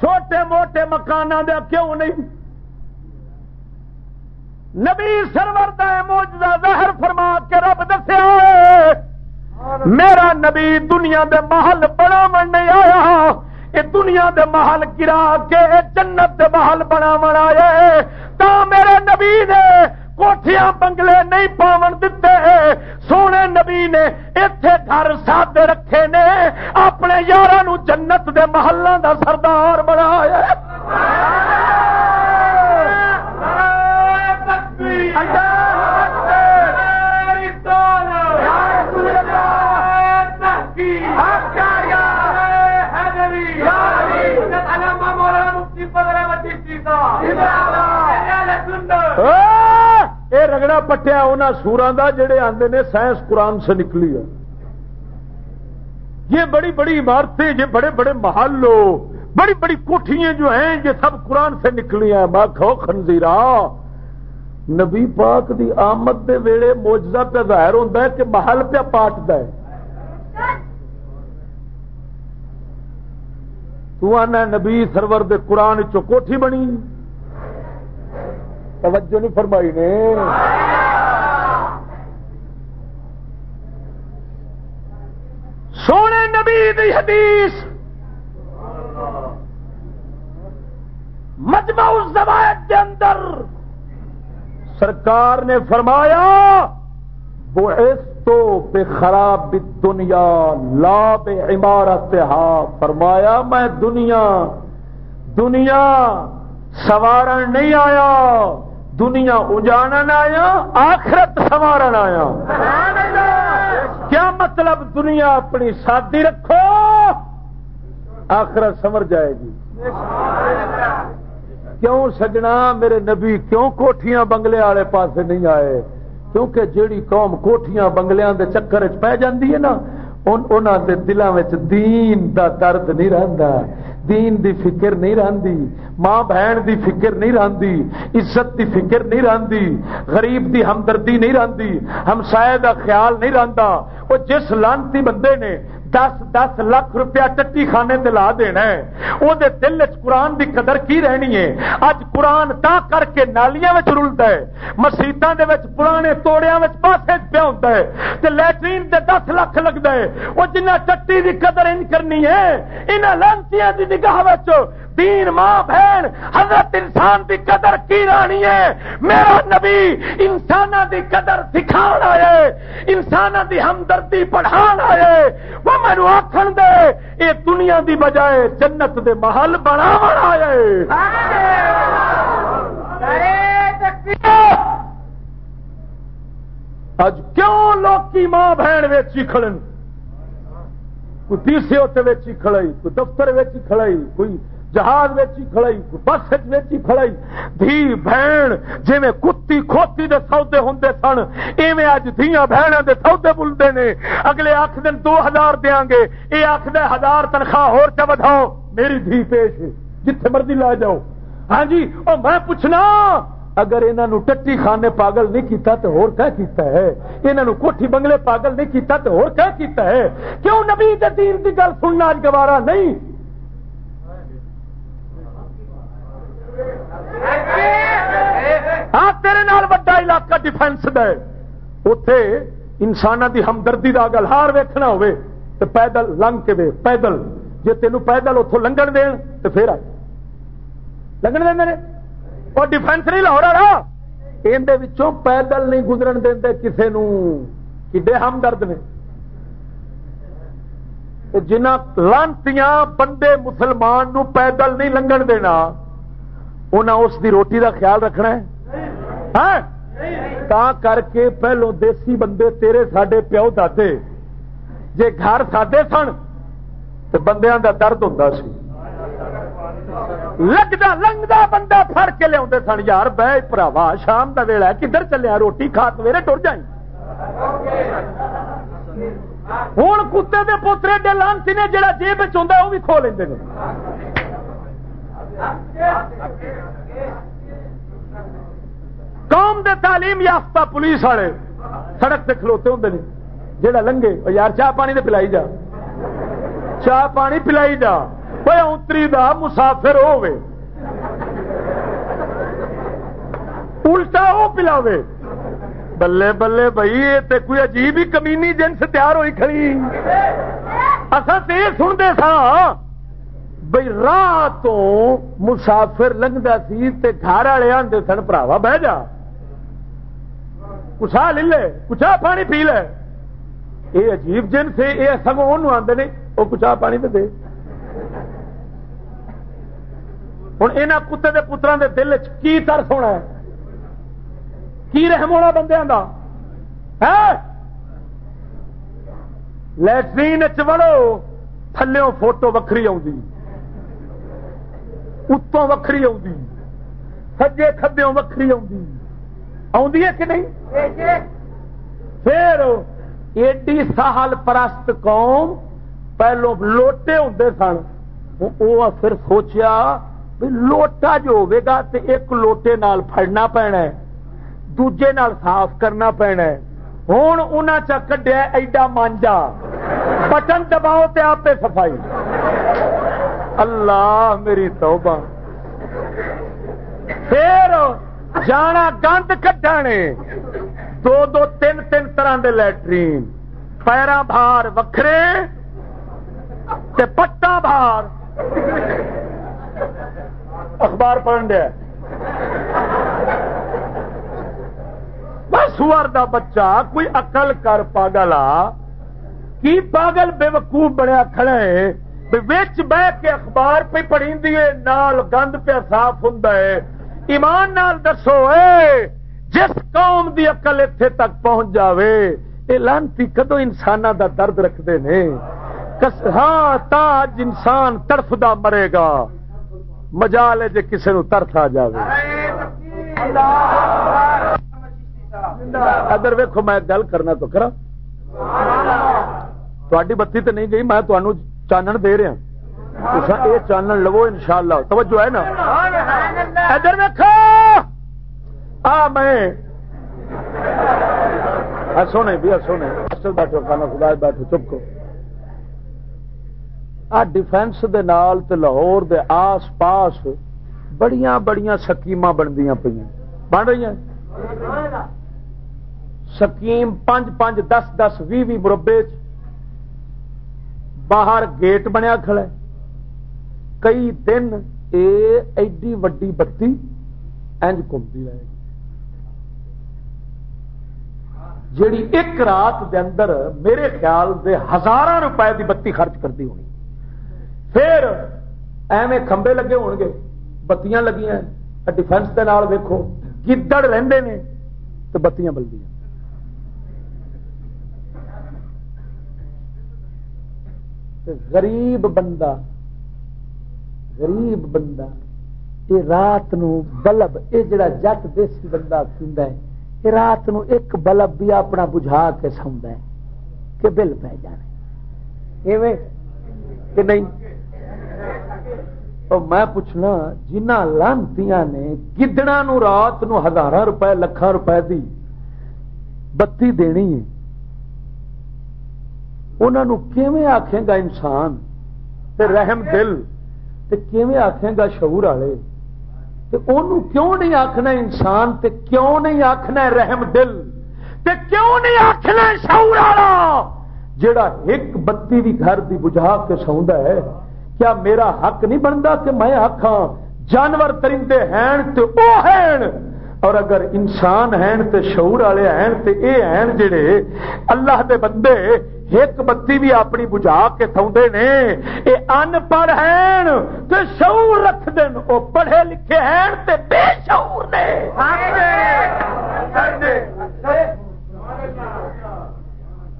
چھوٹے موٹے مکانوں دے کیوں نہیں؟ نبی سرور موجودہ ظاہر فرما کے رب دسیا میرا نبی دنیا دے محل بڑا من نہیں آیا۔ یہ دنیا دے محل گرا کے جنت دے محل بنا آئے تا میرے نبی نے کوٹیاں بنگلے نہیں پاون دیتے سونے نبی نے اتے گھر سادے رکھے نے اپنے یار جنت دے محلوں دا سردار بنایا یہ رگڑا پٹیا انہوں سورا کا جڑے آتے نے سائنس قرآن سے نکلی ہے۔ یہ بڑی بڑی عمارتیں، یہ بڑے بڑے محل بڑی بڑی کوٹیاں جو ہیں، یہ سب قرآن سے نکلی ہیں۔ میں کھو خنزیرا نبی پاک دی آمد دے ویڑے موجزہ پہ ظاہر ہوتا ہے کہ محل پہ پاٹ ہے۔ تو آنا نبی سرور دے قرآن چو کوٹھی بنی۔ توجہ نہیں فرمائی نے۔ سونے نبی دی حدیث۔ مجمع الزوائد کے اندر۔ سرکار نے فرمایا تو بے خراب دنیا لا بے عمارت فرمایا میں دنیا دنیا سوارن نہیں آیا۔ دنیا اجاڑن آیا، آخرت سوارن آیا۔ کیا مطلب دنیا اپنی شادی رکھو، آخرت سمر جائے گی۔ کیوں سجنا، میرے نبی کیوں کوٹیاں بنگلے والے پاس نہیں آئے؟ کیونکہ جیڑی قوم کوٹیاں بنگلیاں دے چکر چ پی جاتی ہے نا دے دلوں دین دا درد نہیں رہتا دین دی فکر نہیں رہتی ماں بہن دی فکر نہیں رہتی عزت دی فکر نہیں رہتی غریب دی ہمدردی نہیں رہتی ہمسائے دا خیال نہیں رہتا وہ جس لانتی بندے نے دس دس لاکھ روپیہ ٹٹی خانے لا دینا ہے۔ وہ دل چ قرآن دی قدر کی رہنی ہے؟ اج قرآن تا کر کے نالیاں رلتا ہے۔ مسیطان دے وچ پرانے توڑیا پاسے پیا ہوتا ہے۔ لٹرین دے دس لاکھ لگتا ہے۔ وہ جنہ ٹٹی دی قدر ان کرنی ہے، انہاں لانتیاں دی نگاہ دین، ماں، بہن، حضرت انسان دی قدر کی رانی ہے؟ میرا نبی انسان دی قدر سکھا آئے انسان دی ہمدردی پڑھا آئے وہ مینو آخر دے یہ دنیا دی بجائے جنت دے محل بنا آئے اج کیوں لوکی ماں بہن ویچی کھڑن؟ کوئی تیسے ہوتے ویچی کھڑائی کوئی دفتر ویچی کھڑائی کوئی جہاز ویچی کھڑائی، بس ویچی کھڑائی۔ دھی، بہن جی کتی کھوتی دے سودے ہوں سن، ایویں اج دیا بہن دے سودے بلتے نے۔ اگلے آخ دن دو ہزار دیا گے یہ آخ ہزار تنخواہ ہو بدھاؤ میری دھی پیش جتھے مرضی لا جاؤ۔ ہاں جی اور میں پوچھنا، اگر انہوں ٹٹی خانے پاگل نہیں کیتا تو اور کیا کیتا ہے انہوں کوٹھی بنگلے پاگل نہیں کیتا تو اور کیا کیتا ہے، کیوں نبی دین کی گل سننا اج گوارا نہیں؟ ہاں تیرے نال وڈا علاقہ ڈیفینس دے۔ اتے انسان دی ہمدردی کا گل ہار ویکنا ہوے تو پیدل لنگ کے وے، پیدل۔ جی تینوں پیدل اتوں لنگن دین تو پھر آئے۔ لنگن دیں میرے اور ڈیفینس نہیں لاہور رہا اندر پیدل نہیں گزرن دے کسے کسی کڈے ہمدرد نے؟ جنہ لانتیاں بندے مسلمان نو پیدل نہیں لنگن دینا انہیں اس دی روٹی دا خیال رکھنا ہے؟ ہاں؟ تا کر کے پہلو دیسی بندے تیرے ساڈے پیو دے جے گھر ساڈے سن تو بندیاں دا درد ہوتا سی۔ لگتا لنگتا بندہ فر کے لیا سن، یار بہ پراوا، شام کا ویلا کدھر چلیا؟ روٹی کھا میرے ٹر جائیں ہوں کتے کے پوترے ڈلانسی نے جڑا جیب چاہتا وہ بھی کھو لیں قوم دے تعلیم یافتہ پولیس والے سڑک سے کھلوتے ہوں جہاں لنگے یار، چاہ پانی دے پلائی جا۔ چاہ پانی پلائی جا۔ کوئی اتری دا مسافر ہوے الٹا وہ پلاوے۔ بلے بلے بھائی یہ کوئی عجیب ہی کمینی جنس تیار ہوئی کھڑی۔ اصل تو یہ سنتے سا بھائی راہ تو مسافر لنگتا سی تے گھر والے آدھے سن، پراوا بہ جا۔ کچھا لے لے، کچھا پانی پی لے۔ یہ عجیب جن سے یہ سگوں ان آدھے نے وہ کچھا پانی تو دے۔ ہوں یہاں کتے کے پترا کے دل کی ترس ہونا ہے؟ کی رحم ہونا بندے کا لٹرین چڑو تھلو فوٹو وکری اتوں وکری سجے کھدوں وکری آ کہ نہیں؟ پھر ایڈی سہل پرست قوم پہلو لوٹے ہوں سن۔ وہ پھر سوچیا لوٹا جو ہوگا تو ایک لوٹے نال پڑنا پینا دوجے نال صاف کرنا پینا ہوں انہوں چا کڈیا ایڈا مانجا۔ بٹن دباؤ تے آپ صفائی۔ اللہ میری توبہ۔ پھر جانا گند کٹانے دو دو تین تین طرح دے لٹرین پیرا بھار وکھرے تے پٹا بھار۔ اخبار پڑھن دیا۔ سور دا بچہ، کوئی اقل کر پاگل آ۔ کی پاگل بے وقوف بنیا کھڑے بچ بہ کے اخبار پہ پڑھی نال گند پہ صاف ہوں ایمان نال دسو، اے، جس قوم دی اقل اتنے تک پہنچ جاوے یہ لانتی کدو انسان دا درد رکھتے ہیں ہاں تاج انسان تڑفدا مرے گا۔ مجال ہے جی کسی نو ترس آ جائے ادھر ویکو میں گل کرنا تو کرا تھی بتی تو نہیں گئی، میں تمہوں چانن دے رہے ہیں۔ رہا یہ چانن لو ان شاء اللہ توجہ ہے نا؟ ادھر ویکو آ، میں۔ سونے بھی ہسو نہیں سونے بیٹھو کھانا خدا بیٹھو، چپ کو۔ آ ڈیفینس دے نال تے لاہور دے آس پاس بڑیاں بڑیاں سکیم بندیاں پہ بن رہی ہیں؟ سکیم پانچ پانچ دس دس بھی بھی مربے باہر گیٹ بنیا کھڑا کئی دن اے ایڈی وڈی بتی اینج گھومتی رہے گی جیڑی ایک رات دے اندر میرے خیال دے ہزار روپے دی بتی خرچ کرتی ہونی پھر ایویں کھمبے لگے ہو گے بتیاں لگیاں ڈیفینس کے نال ویکو گدڑ رہندے نے تو بتیاں بلدی غریب بندہ غریب بندہ یہ رات نو بلب، یہ جڑا جٹ دیسی بندہ ہے، یہ رات نو ایک بلب بھی اپنا بجھا کے سوندا ہے کہ بل پہ جانے ایویں کہ نہیں؟ میں پوچھنا جنہ لانتی نے گدڑا نو رات نو ہزار روپے لکھان روپے دی بتی دینی ہے انہوں آخے گا انسان تے رحم دل تے کیویں آخے گا شعور والے کیوں نہیں آخنا انسان تے کیوں نہیں آخنا رحم دل تے کیوں نہیں آخنا شعور والا جڑا ایک بتی بھی گھر دی بجھا کے سوندا ہے کیا میرا حق نہیں بنتا کہ میں حق ہاں جانور ترندے ہیں تو وہ ہیں اور اگر انسان ہیں تو شعور والے ہیں تو یہ ہیں جڑے اللہ دے بندے ایک بتی بھی اپنی بجھا کے سوندے نے یہ ان پڑھ ہیں تو شعور رکھ دین وہ پڑھے لکھے ہیں تو بے شعور نے۔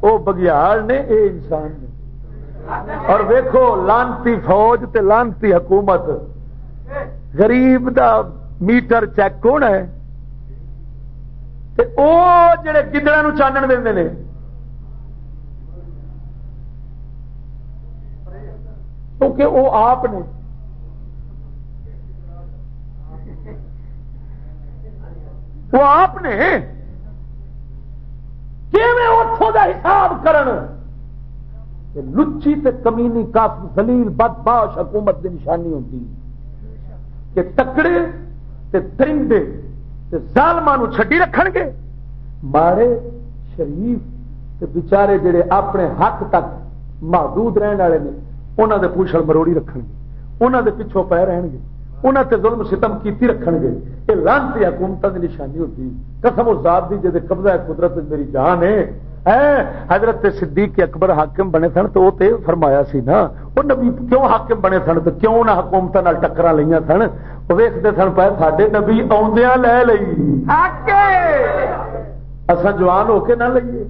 وہ بگیار نے اے انسان نے۔ اور ویکو لانتی فوج تے لانتی حکومت، غریب دا میٹر چیک کون ہے؟ جڑے گدڑا چانن دے کیونکہ وہ آپ نے وہ آپ نے اتوں کا حساب کرن لچی تے کمینی کاف زلیل بد باش حکومت کی نشانی ہوتی کہ تکڑے تے ترندے تے ظالمان رکھ گے ماڑے شریف بچارے جڑے اپنے حق تک محدود رہن والے نے انہوں دے پوچھل مروڑی رکھ گے انہوں دے پچھوں پہ رہن گے انہوں تے ظلم ستم کیتی رکھن گے یہ لانتی حکومت کی نشانی ہوتی۔ قسم و ذات دی جی قبضہ قدرت میری جان ہے۔ حضرت صدیق اکبر حاکم بنے سن تو وہ فرمایا سی نا وہ نبی کیوں حاکم بنے سن تو کیوں نہ حکومت ٹکرا لیا سن؟ وہ ویستے سن پائے سارے نبی آدیا لے لی اصا جوان ہو کے نہ لئیے۔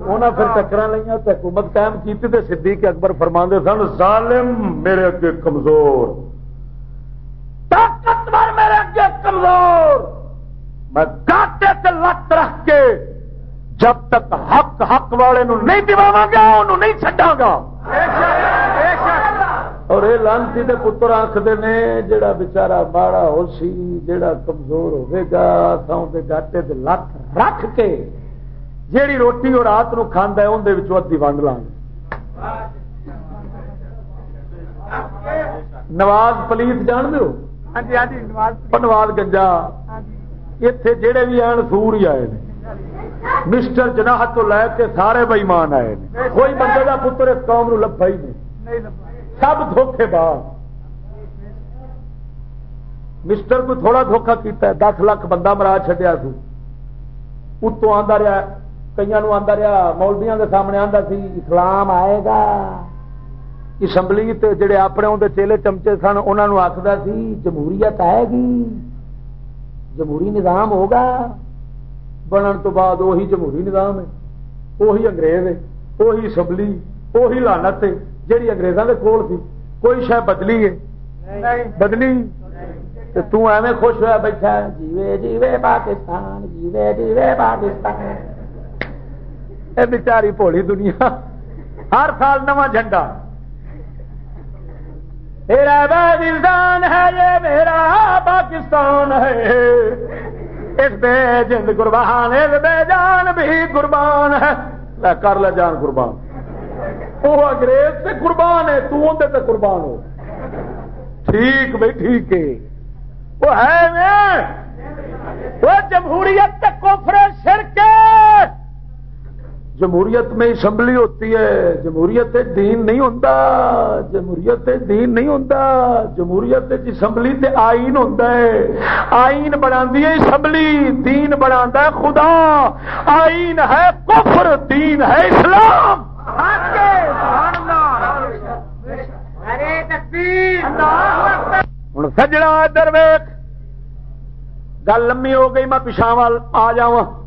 انہیں پھر ٹکرا لیا تو حکومت قائم کی صدیق اکبر فرما سن ظالم میرے اگے کمزور۔ طاقتور میرے اگے کمزور۔ میں کاٹے لت رکھ کے جب تک حق حق والے نو نہیں دوا گا انہوں نہیں چڈا گا۔ اور یہ لانتی کے پتر آخر نے جڑا بچارا ماڑا ہو سی جڑا کمزور ہوے گا ساؤں کے گاٹے سے لت رکھ کے جیڑی روٹی اور رات نو کھانا ہے اندر ادی ونڈ لاں نواز پلیت جان دو نواز گنجا۔ اتے جڑے بھی آن سور ہی آئے مسٹر جناح تو لے کے سارے بئیمان آئے کوئی بندے کا پتر اس قوم نو لبا ہی نہیں سب دھوکھے بعد۔ مسٹر کو تھوڑا دھوکھا کیتا ہے۔ دس لاکھ بندہ مرا چڈیا سو۔ اتوں آتا رہا کئی آتا رہا مولبیا کے سامنے آتا سی اسلام آئے گا۔ اسمبلی جڑے اپنے اندر چیلے چمچے سن انہوں آخر سی جمہوریت آئے گی۔ جمہوری نظام ہوگا۔ بنن تو بعد وہی جمہوری نظام ہے وہی انگریز ہے وہی اسمبلی وہی لانت ہے جہی اگریزوں کے کول تھی کوئی شاید بدلی ہے بدلی تو ایویں خوش ہوا بیٹھا جیوے جیوے پاکستان جیوے جیوے پاکستان اے بیچاری پولی دنیا ہر سال نواں جھنڈا میرا پاکستان ہے یہ میرا پاکستان ہے اس بے جند قربان، اس بے جان بھی قربان ہے۔ لے کر لے جان قربان۔ وہ انگریز سے قربان ہے، تو اندر سے قربان ہو۔ ٹھیک بھائی، ٹھیک ہے۔ وہ ہے وہ جمہوریت کوفر شرک جمہوریت میں اسمبلی ہوتی ہے جمہوریت دین نہیں ہوتا جمہوریت دین نہیں ہوتا جمہوریت اسمبلی تے آئین ہوتا ہے۔ آئین بنا اسمبلی دین بنا خدا۔ آئین ہے کفر دین ہے اسلام۔ ہوں سجڑا ادھر ویخ گل لمبی ہو گئی میں پچھاو آ جاؤں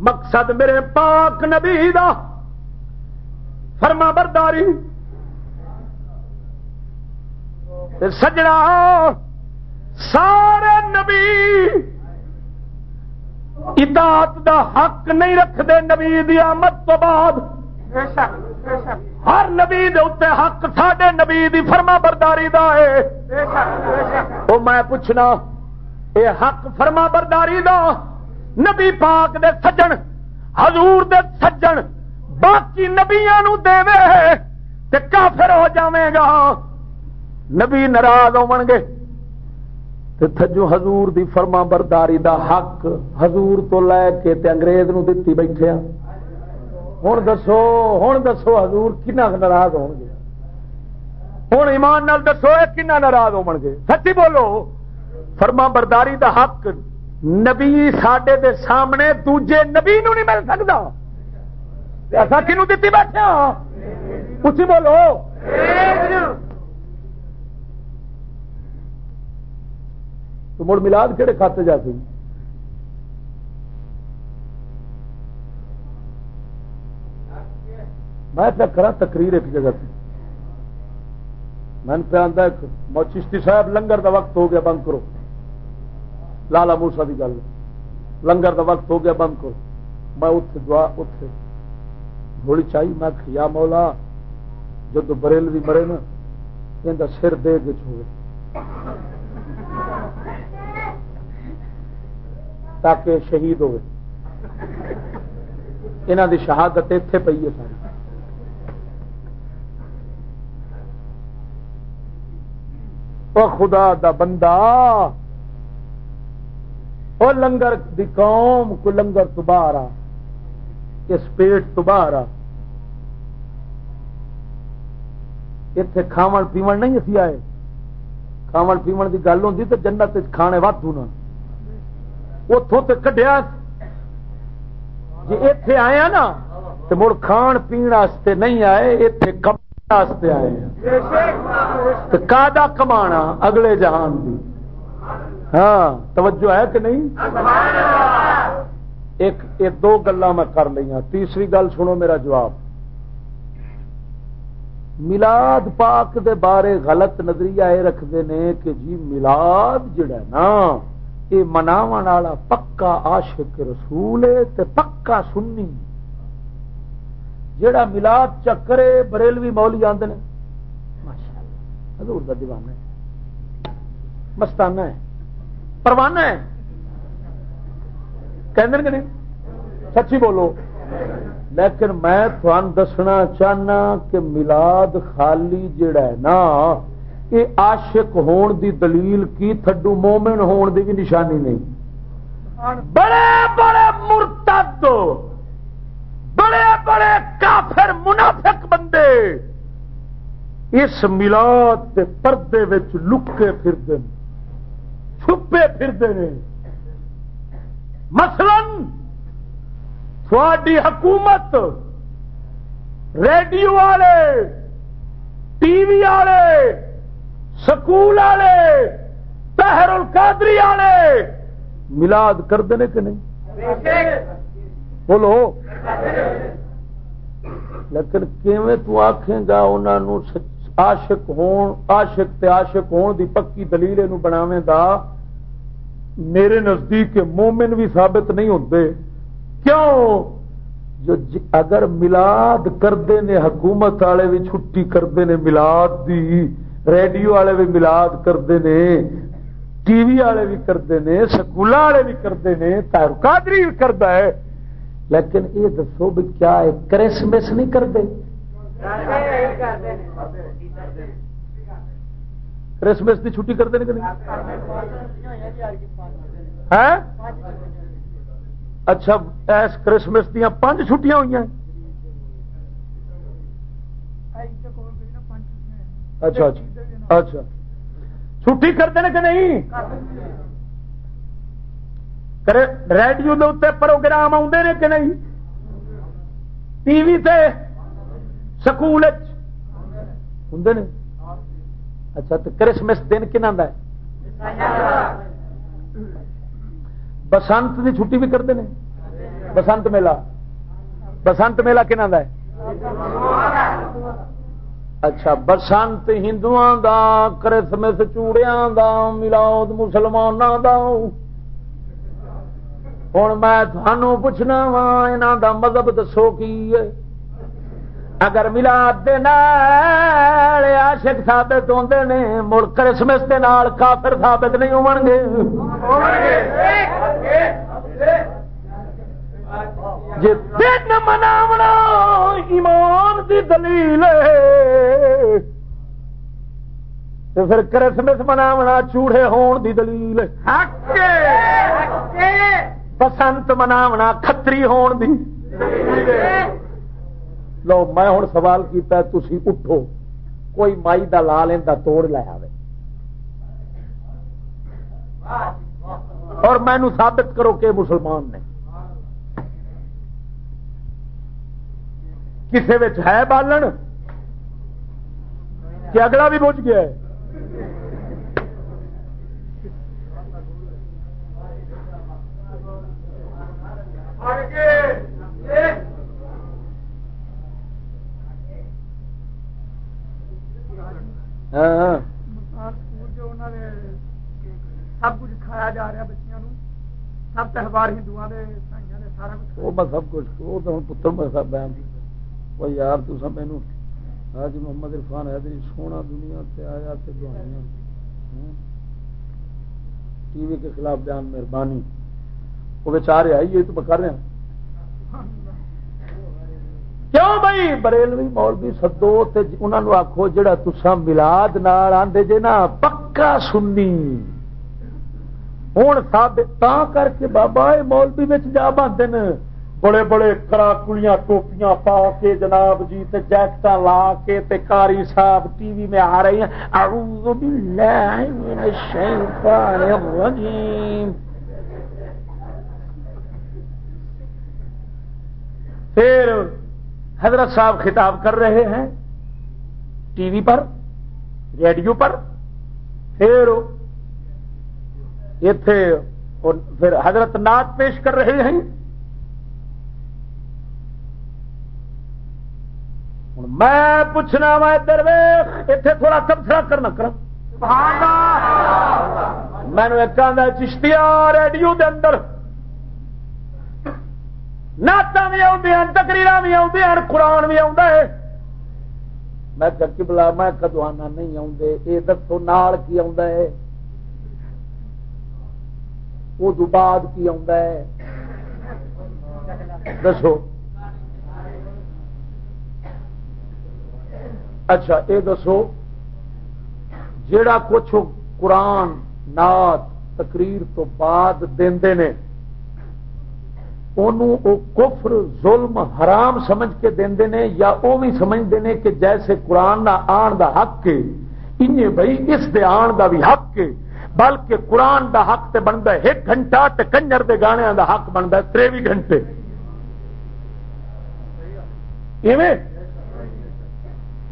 مقصد میرے پاک نبی دا۔ فرما برداری۔ سجنا سارے نبی اطاعت دا حق نہیں رکھتے نبی دی آمد تو بعد۔ ہر نبی دے اتنے حق ساڈے نبی دی فرما برداری دا ہے۔ وہ میں پوچھنا، اے حق فرما برداری دا؟ نبی پاک دے سجن، حضور دے سجن، باقی نبیا دے تے کافر ہو جاوے گا۔ نبی ناراض ہو گے۔ تے تھجو حضور دی فرما برداری دا حق حضور تو لے کے تے انگریز نو دتی بیٹھے ہاں۔ ہوں دسو ہوں دسو حضور کنا ناراض ہو گے۔ ہوں ایمان نال دسو کنا ناراض ہو گے۔ سچی بولو، فرما برداری دا حق نبی سڈے دے سامنے دوجے نبی نو نہیں مل سکتا ایسا کنو دیتی بیٹھے ہاں؟ اچھی بولو۔ تو مڑ ملاد کہڑے کھاتے جا سی میں کرا تقریر ایک جگہ سے میں پہ آتا ایک چشتی صاحب لنگر دا وقت ہو گیا بند کرو۔ لالا موسا کی گل۔ لنگر کا وقت ہو گیا بند کرو میں اتنے دعا اتنے گولی چاہیے میں کھیا مولا جب بریل بھی مرے نا، یہ سر دے کے چھوڑے تاکہ شہید ہوئے۔ یہاں دی شہادت اتے پی ہے ساری۔ خدا دا بندہ او لنگر دی قوم کو لنگر تو باہر آ اس پیٹ تو باہر آ اتے کھاو پیو نہیں اسی آئے۔ کھاو پیو کی گل ہوتی تو جنت کھانے وادو جی ہاں نا اتوں تو کڈیا جی اتے آیا نا تو مڑ کھان پینے نہیں آئے اتے کماستے آئے۔ کا کما اگلے جہان کی ہاں توجہ ہے کہ نہیں؟ ایک دو گلا میں کر لی تیسری گل سنو میرا جواب۔ ملاد پاک دے بارے غلط نظریہ یہ رکھتے ہیں کہ جی ملاد جڑا نا یہ مناو والا پکا عاشق رسول ہے تے پکا سنی۔ جڑا ملاد چکرے بریلوی مولی آدھے حضور کا دیوانہ ہے۔ مستانہ ہے۔ پروانہ ہے۔ کہ نہیں؟ سچی بولو۔ لیکن میں تھان دسنا چاہنا کہ ملاد خالی جڑا ہے نا، یہ عاشق ہون دی دلیل کی تھڈو مومن ہون دی بھی نشانی نہیں۔ بڑے بڑے مرتد، بڑے بڑے کافر منافق بندے اس ملاد کے پردے لکے پھرتے چھپے پھرتے ہیں۔ مثلاً تھوڑی حکومت، ریڈیو والے، ٹی وی والے، سکول والے پہر القادری والے ملاد کرتے ہیں کہ نہیں؟ بولو۔ لیکن کیویں تو آخے گا انہوں آشک ہون آشک تے آشک ہون دی پکی دلیل بناویں دا میرے نزدیک مومن بھی ثابت نہیں ہوتے کیوں؟ جو جی اگر ملاد کرتے نے، حکومت والے بھی چھٹی کرتے نے ملاد دی، ریڈیو والے بھی ملاد کرتے نے، ٹی وی والے بھی کرتے ہیں سکول والے بھی کرتے ہیں تارکادری بھی کرتا ہے۔ لیکن یہ دسو بھی کیا ہے، کرسمس نہیں کرتے کرسمس کی چھٹی کرتے ہیں کہ اچھا ایس کرسمس دیا پانچ چھٹیاں ہوئی ہیں۔ اچھا اچھا اچھا۔ چھٹی کرتے ہیں کہ نہیں؟ ریڈیو کے اتنے پروگرام آتے ہیں کہ نہیں؟ ٹی وی تے، سکول ہوں اچھا تو کرسمس دن کن ہے بسنت کی چھٹی بھی کرتے ہیں بسنت میلہ بسنت میلہ کہنا ہے اچھا بسنت ہندو دا کرسمس چوڑیا دا ملاؤ مسلمانوں دا ہوں میں تھانوں پوچھنا وا یہاں دا مذہب دسو کی اگر ملاد عاشق ثابت ہوتے نے مڑ کرسمس کے نال کافر ثابت نہیں ہو گے۔ جی دن مناونا ایمان دی دلیل تو پھر کرسمس مناونا چوڑے ہون دی دلیل بسنت مناونا کتری ہون دی۔ لو میں ہوں سوال کیتا تھی اٹھو کوئی مائی دا لا لینا توڑ لیا اور مینو ثابت کرو کہ مسلمان نے کسی ہے بالن کہ اگلا بھی بج گیا ہے ہاں۔ سب کچھ کھایا جا رہا بچیاں سب تہوار ہندو سارا سب کچھ وہ تو پتر میں سب وہ یار تو سب مینو آج محمد عرفان ہے سونا دنیا سے آیا تے دعائیاں ٹی وی کے خلاف بیان مہربانی۔ وہ بچارے آئی یہ تو میں کر رہا کیوں بھائی؟ بریلوی مولوی سدو انہوں آخو جا تسا ملاد نال آدھے جے نا، پکا سننی ہوں سب کر کے بابا یہ مولوی میں جا باندھ بڑے بڑے کراکلیاں ٹوپیاں پا کے جناب جی تے جیکٹ لا کے تے کاری صاحب ٹی وی میں آ رہی ہیں۔ اعوذ باللہ من الشیطان الرجیم۔ پھر حضرت صاحب خطاب کر رہے ہیں ٹی وی پر ریڈیو پر پھر پھر حضرت نعت پیش کر رہے ہیں۔ میں پوچھنا وا درویش اتنے تھوڑا تبصرہ کرنا کر مینو ایک چشتیا ریڈیو دے اندر۔ نعت بھی آدی تکریر بھی آدی قرآن بھی آ میں چکی بلا میں کدو آنا نہیں آدھے یہ دسو نال کی آ بعد کی آ دسو۔ اچھا یہ دسو جڑا کچھ قرآن نات تقریر تو بعد دے نے کفر، ظلم، حرام سمجھ کے دے نے یا وہ بھی سمجھتے ہیں کہ جیسے قرآن دا آن دا حق ہے انہیں بھائی اس دے آن دا بھی حق ہے بلکہ قرآن دا حق تے بنتا ہے، ایک گھنٹہ تے کنجر دے گانے دا حق بنتا ہے تریوی گھنٹے۔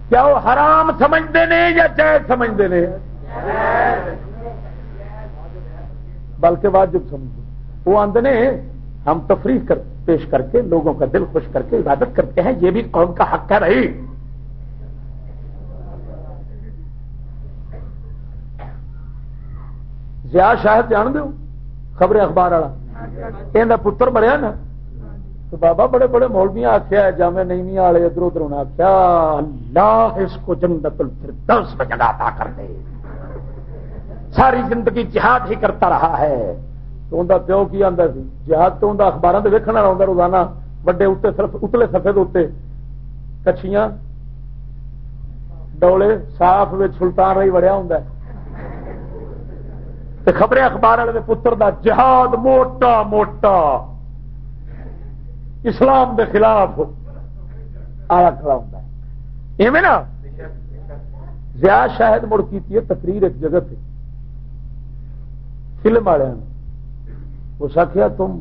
کیا وہ حرام سمجھتے ہیں یا جائز سمجھتے ہیں بلکہ واجب سمجھتے وہ آدھے ہم تفریح کر پیش کر کے لوگوں کا دل خوش کر کے عبادت کرتے ہیں، یہ بھی قوم کا حق ہے رہی زیا شاید جان دو خبر اخبار والا۔ یہ پتر مریا نا۔ تو بابا بڑے بڑے مولویاں آخیا جامع نہیں والے ادھر ادھر آخیا اللہ اس کو جنت الفردوس میں جگہ عطا کر دے۔ ساری زندگی جہاد ہی کرتا رہا ہے۔ تو انہیں پیو کی آتا سی؟ جہاد تو انہیں اخبار سے ویکن والا آتا روزانہ، وڈے اتنے صرف، اتلے سفید اتنے کچھیاں، ڈولے صاف سلطان رہی وڑیا ہوں خبریں اخبار والے پتر دا جہاد موٹا موٹا۔ اسلام دے خلاف آیا کھڑا ہوں نا؟ زیا شاہد مڑ کی تقریر ایک جگہ سے فلم والے اس آخیا تم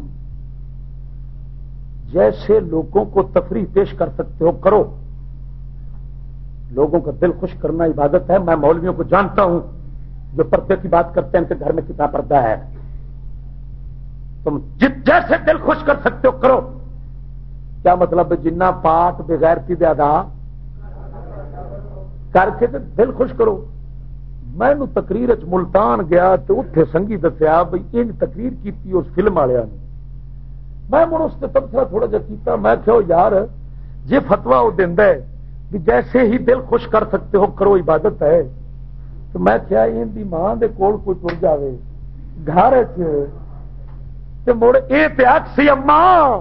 جیسے لوگوں کو تفریح پیش کر سکتے ہو، کرو۔ لوگوں کا دل خوش کرنا عبادت ہے۔ میں مولویوں کو جانتا ہوں، جو پردے کی بات کرتے ہیں، ان کے گھر میں کتنا پردہ ہے۔ تم جیسے دل خوش کر سکتے ہو، کرو۔ کیا مطلب جنہ پاٹ بغیر کی زیادہ کر کے دل خوش کرو۔ میں تقریر چ ملتان گیا تو اتنے سنگھی دسیا بھائی ان تقریر کی اس فلم والے نے میں مڑ اس سے تبصرہ تھوڑا جا کیتا، میں کہ یار جی فتوا وہ دینا ہے کہ جیسے ہی دل خوش کر سکتے ہو، کرو عبادت ہے۔ تو میں کیا ان دی ماں دے کول کوئی تر جائے گھر مڑ یہ پیاگ سی اما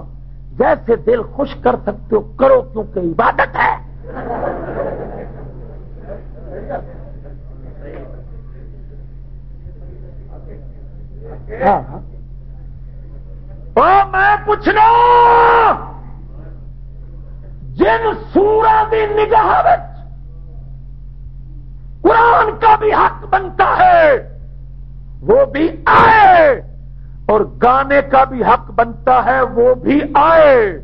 جیسے دل خوش کر سکتے ہو، کرو کیونکہ عبادت ہے ہاں, ہاں۔ ہاں۔ میں پوچھنا، جن سورا کی نگاہ قرآن کا بھی حق بنتا ہے، وہ بھی آئے، اور گانے کا بھی حق بنتا ہے، وہ بھی آئے۔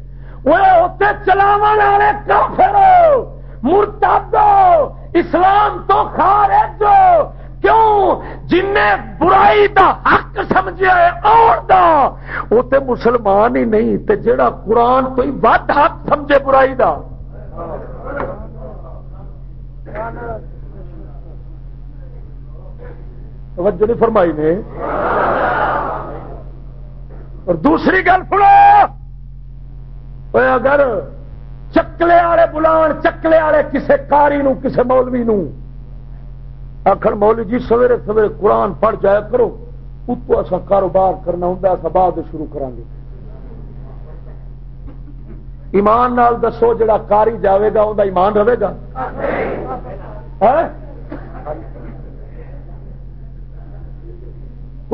وہ ہوتے چلاو والے کافر مرتادو اسلام تو خارج کیوں؟ جن برائی دا حق سمجھا ہے، اور دا۔ وہ تے مسلمان ہی نہیں، تے جڑا قرآن کوئی ود حق سمجھے برائی دا۔ توجہ نہیں فرمائی نے۔ اور دوسری گل سنو۔ اگر چکلے والے بلان، چکلے والے کسے کاری نو، کسے مولوی نو آخر مولوی جی سویرے سویرے قرآن پڑھ جایا کرو۔ اتو اصا کاروبار کرنا ہوں اصا بعد شروع کریں گے۔ ایمان نال دسو جڑا کاری جاوے گا ان ایمان رہے گا۔ ہاں؟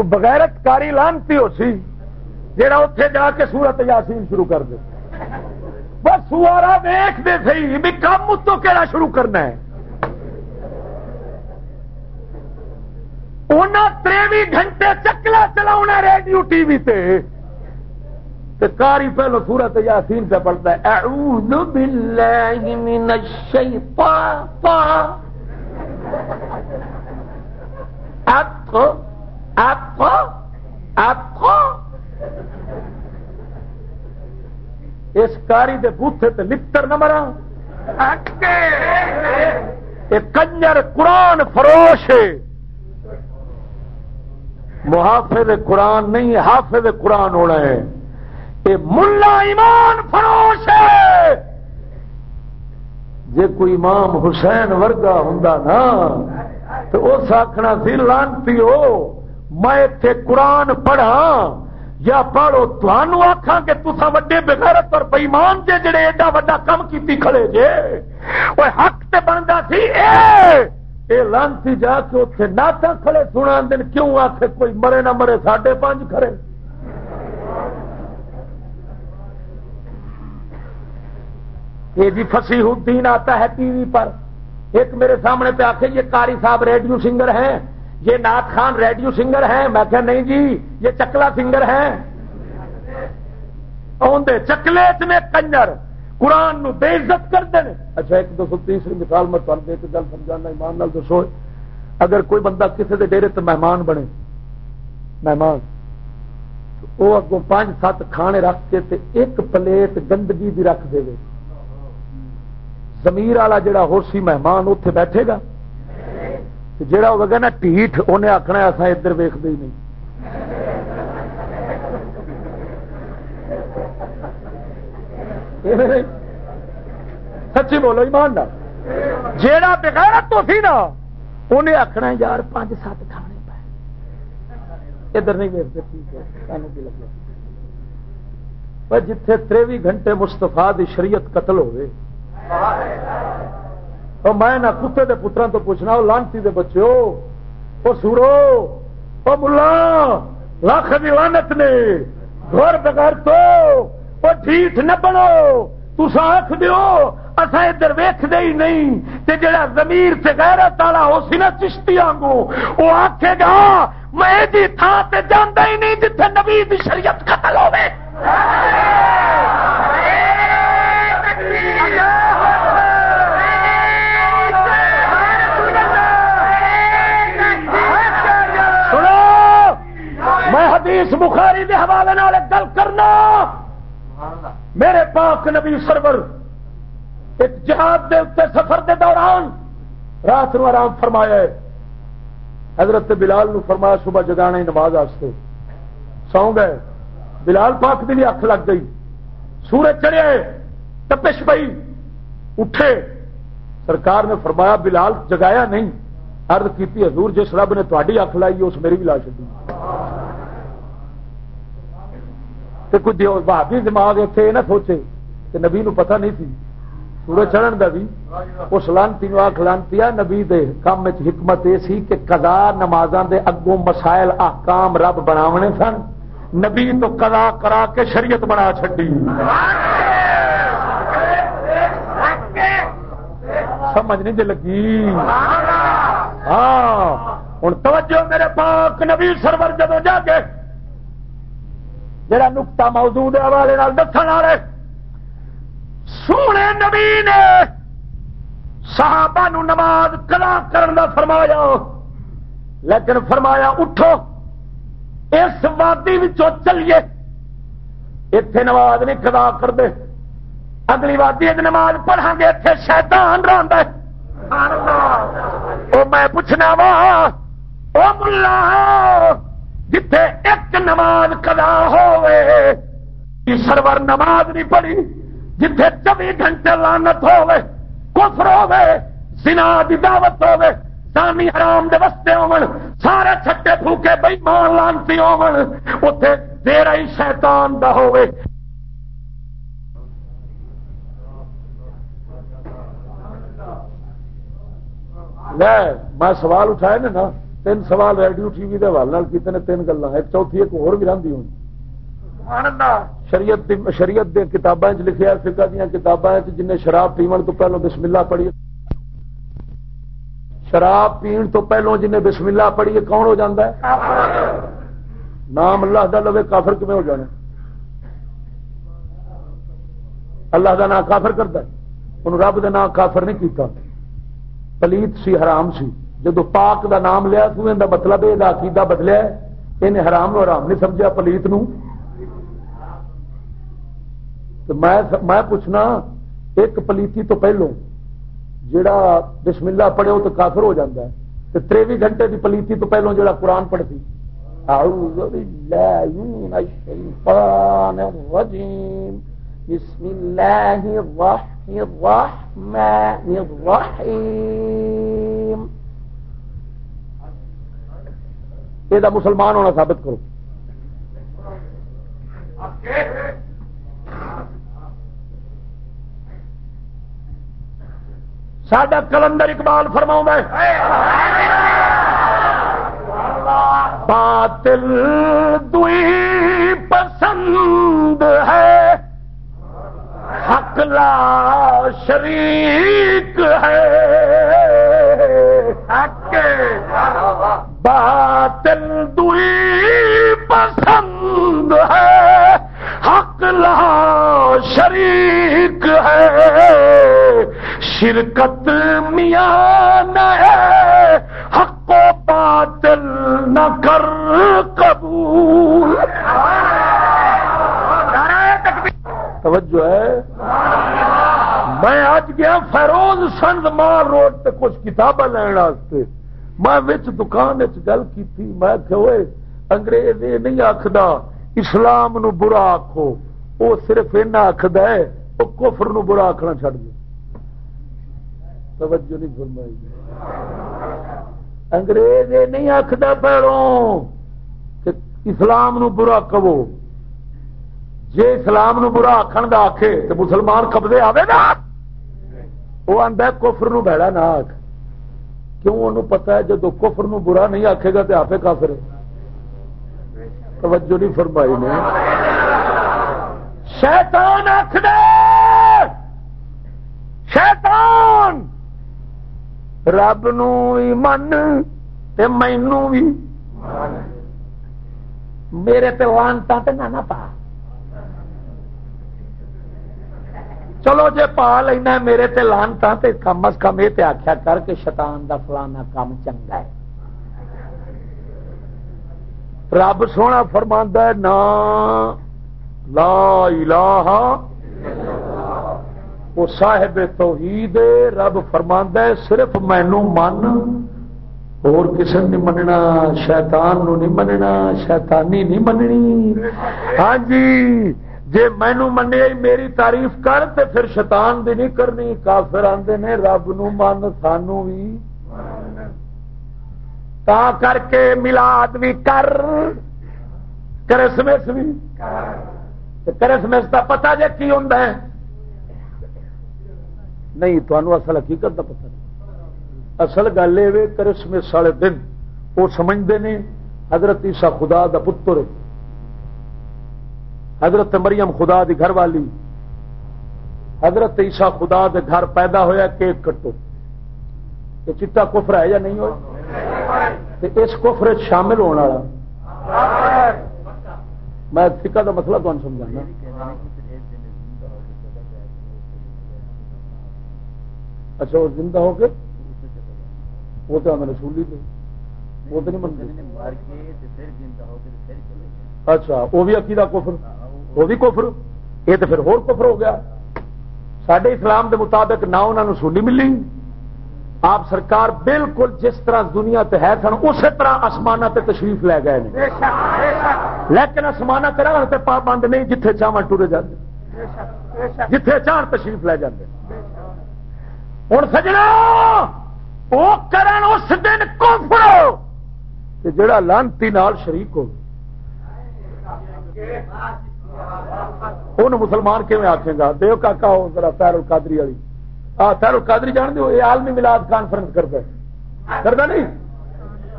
بغیرت کاری لانتی ہو سی جا اتے جا کے سورت یاسین شروع کر دے۔ بس سوارا ویخ دے سی بھی کام تو کہڑا شروع کرنا ہے؟ تریوی گھنٹے چکلا چلا ریڈیو ٹی وی تے۔ کاری پہلو سورت یاسین سے پڑھتا ہے۔ اعوذ باللہ من الشیطان۔ آپ آپ آپ اس کاری دے بوتھے تے لپتر نہ مرا۔ کنجر قرآن فروش محافظ قرآن نہیں، حافظ قرآن ہونا ہے۔ یہ ملا ایمان فروش ہے۔ جے کوئی امام حسین ورگا ہوں نا، تو اس آخنا سی، لانتی ہو، میں اتنے قرآن پڑھا یا پڑھو تمہوں آخا کہ تصا وڈے بغیرت اور بےمان جے، جڑے ایڈا وڈا کم کیتی کھڑے جے وہ حق تے بنتا سی، اے لانتی جا کے اتنے ناتا کھڑے سنا دن کیوں آخ کوئی مرے نہ مرے ساڈے پانچ کھڑے؟ یہ جی فصیح الدین آتا ہے ٹی وی پر، ایک میرے سامنے پہ آخر یہ کاری صاحب ریڈیو سنگر ہیں، یہ نات خان ریڈیو سنگر ہیں۔ میں کہ نہیں جی یہ چکلا سنگر ہیں۔ چکلے میں کنجر۔ قرآن نو بے عزت کر دیں اچھا ایک دو سو تیسری مثال میں تر دے کے گل سمجھانا، ایمان نال دسو۔ اگر کوئی بندہ کسی کے ڈیرے تو مہمان بنے، مہمان وہ اگوں پانچ سات کھانے رکھ کے تے ایک پلیٹ گندگی بھی رکھ دے زمیر والا جڑا ہو سی مہمان اتے بیٹھے گا۔ جڑا ہوگا نا ٹھیٹ انہیں آخنا اصا ادھر ویختے ہی نہیں۔ سچی بولو، ایمان جیڑا بغیرت تو سی نا، انہیں آخنا یار، پانچ سات کھانے پائے ادھر نہیں ویکتے ٹھیک ہے جتھے تریوی گھنٹے مستفا دی شریعت قتل ہوئے میں نہ کتے دے پترا تو پوچھنا وہ لانتی دے بچے وہ سورو وہ ملا، لاکھ دی لانت نے، گھر بغیر تو۔ وہ ٹھیٹ نہ بنو۔ تسا آخ دیو اصا ادھر ویخ دے ہی نہیں۔ تے جڑا زمیر سے گہرا تالا ہو سی نا چشتی آگو وہ آخے گا، میں جی تھان تے جانا ہی نہیں جتنے نبی شریعت قتل ہوئے حدیث بخاری دے حوالے گل کرنا۔ میرے پاک نبی سرور، ایک جہاد دے اتنے سفر دے دوران رات نو آرام فرمایا حضرت بلال نو فرمایا صبح جگانا نماز آستے سو گئے۔ بلال پاک بھی اکھ لگ گئی۔ سورج چڑھے تپش پئی۔ اٹھے۔ سرکار نے فرمایا، بلال جگایا نہیں۔ ارد کی حضور جس رب نے تاری اکھ لائی، اس میری بھی لا چکی کچھ بھابی دماغ اتنے نہ سوچے کہ نبی نو پتہ نہیں تھی سورج چڑھن کا بھی اس لانتی آخ لانتی نبی دے کام حکمت یہ سی کہ کدا نمازاں دے اگوں مسائل، احکام رب بناونے سن۔ نبی تو کدا کرا کے شریعت بنا چڈی سمجھ نہیں جی لگی۔ ہاں ہوں توجہ میرے پاک نبی سرور جدو جا کے جڑا نکتا موجود حوالے دس والے۔ سونے نبی نے صحابہ نو نماز کلا کرن دا فرمایا۔ لیکن فرمایا اٹھو اس وادی چلیے۔ اتے نماز نہیں کدا کر دے اگلی وادی نماز پڑھا گے اتنے شیطان رہا میں پوچھنا وا او ملا جتے ایک نماز کدا ہوئے سرور نماز نہیں پڑی جتے چوبی گھنٹے لانت ہوئے کفر ہوئے دی دعوت ہوئے سامی حرام دے وستے ہون، سارے چھٹے پھوکے بے مان لانتی ہون اوتھے تیرا ہی ہوئے میں سوال اٹھائے نا۔ تین سوال ریڈیو ٹی وی کے حوالے کیتے ہیں تین گلا ایک چوتھی ایک ہو بھی رہی ہوں شریعت شریعت دے کتابیں لکھیا فقہ دیا کتابیں جنہیں شراب پیمن تو پہلو بسم اللہ پڑھی شراب پین تو پہلو جنہیں بسم اللہ پڑھی کون ہو جاتا ہے؟ نام اللہ دا لوے کافر کمیں ہو جانا اللہ دا نام کافر کرتا ہے۔ انہوں رب دا نام کافر نہیں کیتا۔ پلیت سی حرام سی۔ جدو پاک دا نام لیا تو دا مطلب یہ عقیدہ بدلیا انہیں حرام نو حرام نہیں سمجھا پلیت نو۔ میں پوچھنا، ایک پلیتی تو پہلو جڑا بسم اللہ پڑھے تو کافر ہو جاتا ہے۔ تو تریوی گھنٹے کی پلیتی تو پہلو جڑا قرآن پڑھتی۔ اعوذ باللہ من الشیطان الرجیم۔ بسم اللہ الرحمن الرحیم۔ یہ مسلمان ہونا ثابت کرو۔ سڈا کلندر اقبال فرماؤں باطل دوئی پسند ہے۔ حق لا شریک ہے۔ حق۔ باطل دوئی پسند ہے، حق لا شریک ہے۔ شرکت میاں ہے، حق و باطل نہ کر قبول۔ توجہ ہے؟ میں آج گیا فیروز سند مار روڈ پہ کچھ کتابیں واسطے۔ میں دکان گل کی میں انگریز یہ نہیں آخد اسلام نو برا آخو وہ صرف اینا آخد ہے وہ کفر نو برا آخنا چڑھ دے۔ توجہ نہیں فرمائی۔ انگریز یہ نہیں آخر پیروں کہ اسلام نو برا کبو جے اسلام نو برا آخر دا آخے تو مسلمان قبضے آوے نا۔ وہ آدھا کفر نو بہڑا نہ آخ کیوں انہوں پتا ہے جب کفر نو برا نہیں آخے گا تو آپ کافر توجہ نہیں فرمائی نے۔ شیطان آخ شیطان! رب نو من مینو بھی میرے تے وانتا تے نہ پا۔ چلو جے پا لینا میرے تے لانتا تے، کم از کم یہ آخیا کر کے شیطان دا فلانا کام چنگا ہے۔ رب سونا فرماندہ نا، لا الہ وہ صاحب توحید رب فرما ہے، صرف مینو من، اور کسی نہیں مننا، شیطان نو نہیں مننا، شیطانی نہیں مننی۔ ہاں جی۔ جی مینو منیا میری تعریف کر تے پھر شیطان دی نہیں کرنی، کافر آدھے نے رب نو من، سانو بھی تا کر کے ملاد بھی کر، کرسمس بھی کرسمس کا پتا جی کی ہوں نہیں تو اصل حقیقت کا پتا نہیں۔ اصل گل یہ کرسمس والے دن وہ سمجھتے ہیں حضرت عیسا خدا دا پتر۔ حضرت مریم خدا دی گھر والی حضرت عیسا خدا دے گھر پیدا ہویا کیک کٹو۔ یہ چٹا کفر ہے یا نہیں ہو اس کفر شامل ہونے والا۔ میں فکا کا مسئلہ تمہیں سمجھانا اچھا وہ زندہ ہو کے؟ وہ تو ہمیں رسولی دے وہ تو نہیں منتے۔ اچھا وہ بھی عقیدہ کفر؟ وہ بھی کفر۔ یہ تو پھر اور کفر ہو گیا۔ سڈے اسلام دے مطابق نہ انہوں نے سونی ملی۔ آپ سرکار بالکل جس طرح دنیا تے ہے سن، اسی طرح آسمان تے تشریف لے گئے لیکن آسمان تے پابند نہیں جتھے چاہ ٹورے جاتے جتھے چاہ تشریف لے جاتے ہوں سجنا وہ کرن اس دن کفر۔ جڑا لانتی نال شریک ہو۔ ان مسلمان کیون آخے گا؟ دیو کا ہو، ذرا پیر القادری والی۔ ہاں پیر القادری جان دو یہ عالمی ملاد کانفرنس کرتا ہے۔ کرتا نہیں؟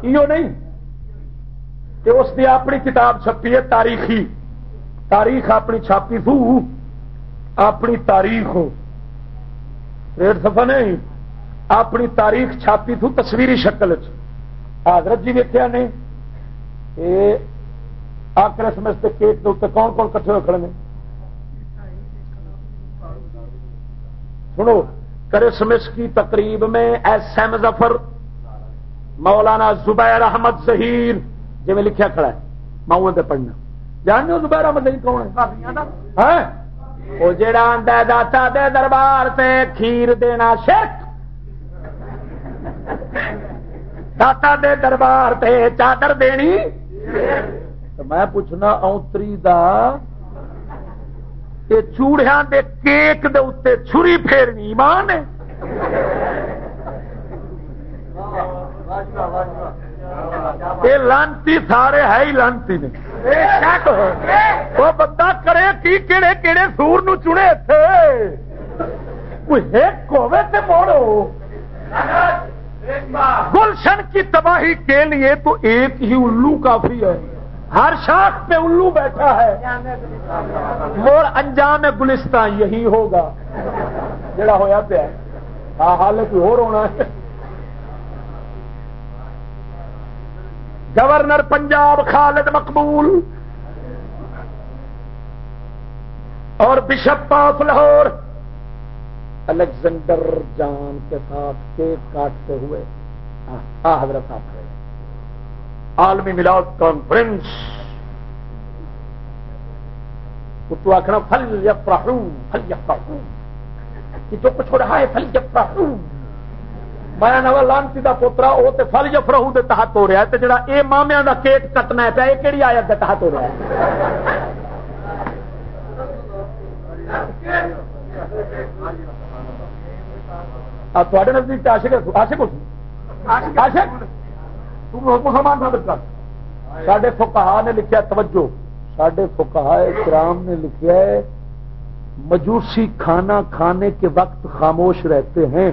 ایو نہیں۔ کہ اس کی اپنی کتاب چھپی ہے، تاریخی۔ تاریخ اپنی چھاپی تھو۔ اپنی تاریخ۔ ہو ریٹ سفا نہیں۔ اپنی تاریخ چھاپی تھو تصویری شکل حضرت جی ویکیا نے آ کرسمس کے کیک کے اتنے کون کون کٹھے ہوئے کھڑے ہیں سنو، کرسمس کی تقریب میں ایس ایم ظفر، مولانا زبیر احمد ظہیر جی میں لکھا کھڑا ہے، ماؤں سے پڑھنا۔ جانتے ہو زبیر احمد ظہیر کون ہے؟ ہاں؟ وہ جڑا آدھا داتا دے دربار سے کھیر دینا شرک۔ داتا دے دربار سے چادر دینی تو میں پوچھنا اونتری دا چوڑیا دے کیک دے اتنے چھری پھیرنی، ایمان ہے؟ یہ لانتی سارے ہے ہی لانتی نے۔ وہ بندہ کرے کی کہڑے کہڑے سور نو چنے تھے موڑو۔ گلشن کی تباہی کے لیے تو ایک ہی الو کافی ہے۔ ہر شاخ پہ الو بیٹھا ہے۔ مور انجام گلستان یہی ہوگا۔ جڑا ہوا پیا ہاں حال کوئی ہونا ہے۔ گورنر پنجاب خالد مقبول۔ اور bishop of Lahore. Alexander John کے ساتھ کیک کاٹتے ہوئے۔ حضرت آپ۔ عالمی ملاوٹ کانفرنس تو آخر فل یفراہوں فل یفراہوں کہ جو کچھ ہو رہا ہے، فل یفراہوں مایا نو لانسی کا پوترا وہ تو فل جفرو کے تحت ہو رہا ہے جڑا اے مامیا کا کیک کٹنا پیا یہ کہڑی آیت کے تحت ہو رہا ہے؟ تھوڑے نزدیک آشک آشک مسلمان ثابت کر۔ سڈے فکہ نے لکھا توجہ۔ سڈے فکہ کرام نے لکھا ہے مجوسی کھانا کھانے کے وقت خاموش رہتے ہیں۔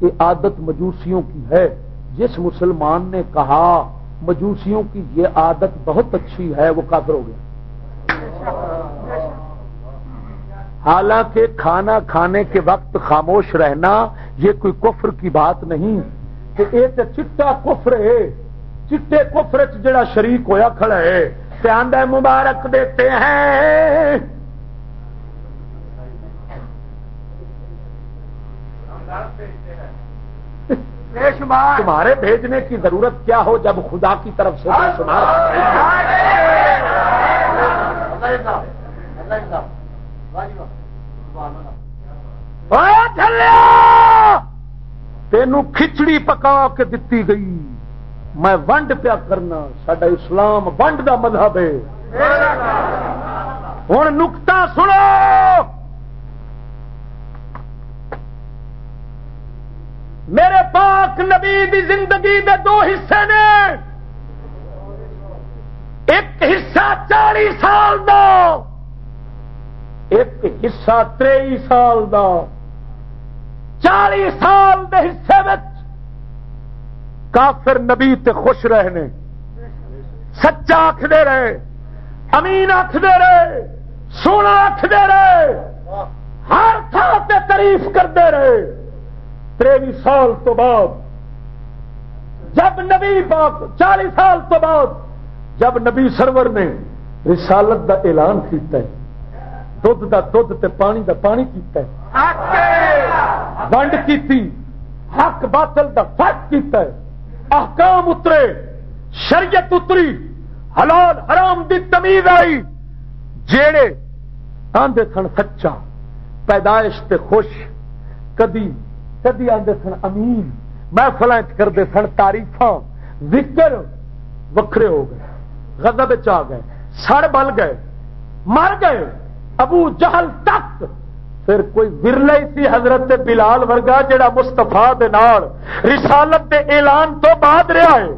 یہ عادت مجوسیوں کی ہے۔ جس مسلمان نے کہا مجوسیوں کی یہ عادت بہت اچھی ہے وہ کافر ہو گیا۔ حالانکہ کھانا کھانے کے وقت خاموش رہنا یہ کوئی کفر کی بات نہیں۔ کہ ایک چٹا کفر ہے چٹے کفر جڑا شریک ہویا کھڑا ہے آندہ مبارک دیتے ہیں۔ تمہارے بھیجنے کی ضرورت کیا ہو جب خدا کی طرف سے تینوں کھچڑی پکا کے دتی گئی۔ میں ونڈ پیا کرنا سڈا اسلام ونڈ کا مذہب ہے۔ ہوں نکتا سنو۔ میرے پاک نبی دی زندگی دے دو حصے نے۔ ایک حصہ چالی سال دا، ایک حصہ تری سال دا۔ چالی سال دے حصے کافر نبی تے خوش رہنے۔ سچا آخر رہے، امین آخر رہے، سونا آخر رہے، ہر تھان تعریف کرتے رہے۔ تریوی سال تو بعد، جب نبی پاک، چالیس سال تو بعد، جب نبی سرور نے رسالت دا اعلان کیتا ہے دھد دا دھد تے پانی دا پانی کیتا ہے۔ ونڈ کیتی، حق باطل دا فرق کیتا ہے۔ احکام اترے، شریعت اتری، حلال حرام دی تمیز آئی۔ جیڑے آندے سن سچا پیدائش تے خوش، کدی کدی آتے سن امین محفل کرتے سن تاریف ذکر وکھرے ہو گئے، غضب آ گئے، سڑ بل گئے، مر گئے۔ ابو جہل تک پھر کوئی ورلے سی حضرت بلال ورگا جڑا مستفا رسالت دے اعلان تو بعد رہا ہے۔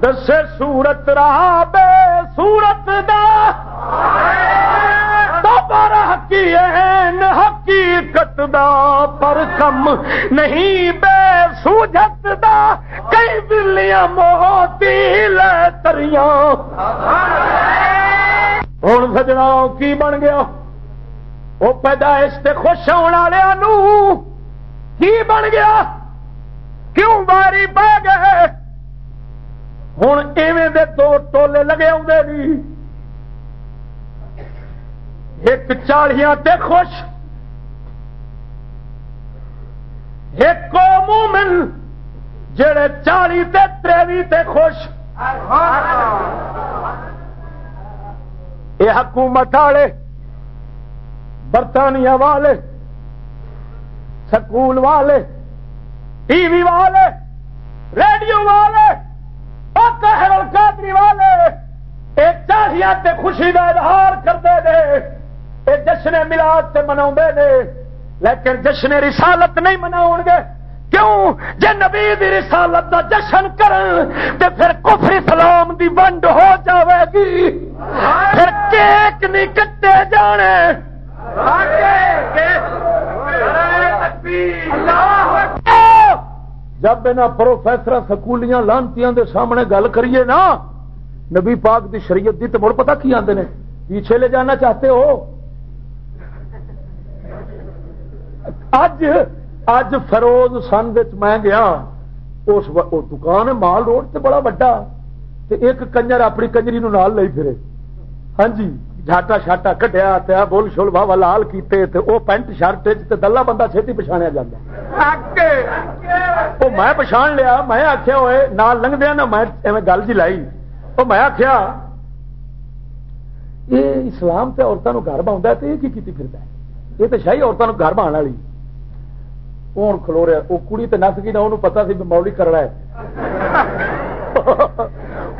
دسے سورت رہا بے سورت دا۔ دوبارہ پر حقیقت دا پر کم نہیں بے سوجت دا۔ کئی بلیاں موتی لے تریاں۔ ہوں سجنا کی بن گیا؟ وہ پیدائش سے خوش ہونے والوں کی بن گیا؟ کیوں باری پہ گئے؟ ہوں ایویں دے دو ٹولے لگے آدھے ایک چالیاں تے خوش، ایک مومن جڑے چالی تے تریوی تے خوش۔ یہ حکومت والے برطانیہ والے، سکول والے، ٹی وی والے، ریڈیو والے والے یہ چاہیے تے خوشی کا اظہار کرتے ہیں یہ جشن ملاد سے منا لیکن جشن رسالت نہیں منا گے۔ کیوں؟ جے نبی دی رسالت دا جشن کرن، تے پھر کفر اسلام دی ونڈ ہو جاوے گی۔ پھر کیک نہیں کٹے جانے۔ جب انہوں پروفیسر سکولیاں لانتیاں دے سامنے گل کریے نا نبی پاک دی شریعت دی تو مڑ پتا کی آتے ہیں پیچھے لے جانا چاہتے ہو؟ اج اج فروز سن میں گیا۔ اس دکان مال روڈ سے بڑا وا ایک کنجر اپنی کنجری نال لے پھرے۔ ہاں جی جھاٹا شاٹا کٹیا تیا بول شول بابا لال کیتے تے او پینٹ شرٹ دلہ بندہ چھتی پچھاڑیا جا میں پچھان لیا میں آخیا ہوئے نال لنگ دیا نا میں گل جی لائی۔ وہ میں آخیا یہ اسلام تے عورتوں گھر بہت ہے تو یہ کی پھرتا ہے؟ یہ تو شاہی عورتوں گھر بہان والی۔ ہوں کھلو رہا وہ کڑی تو نس گئی نہ انہوں پتا سی مولی کرنا ہے۔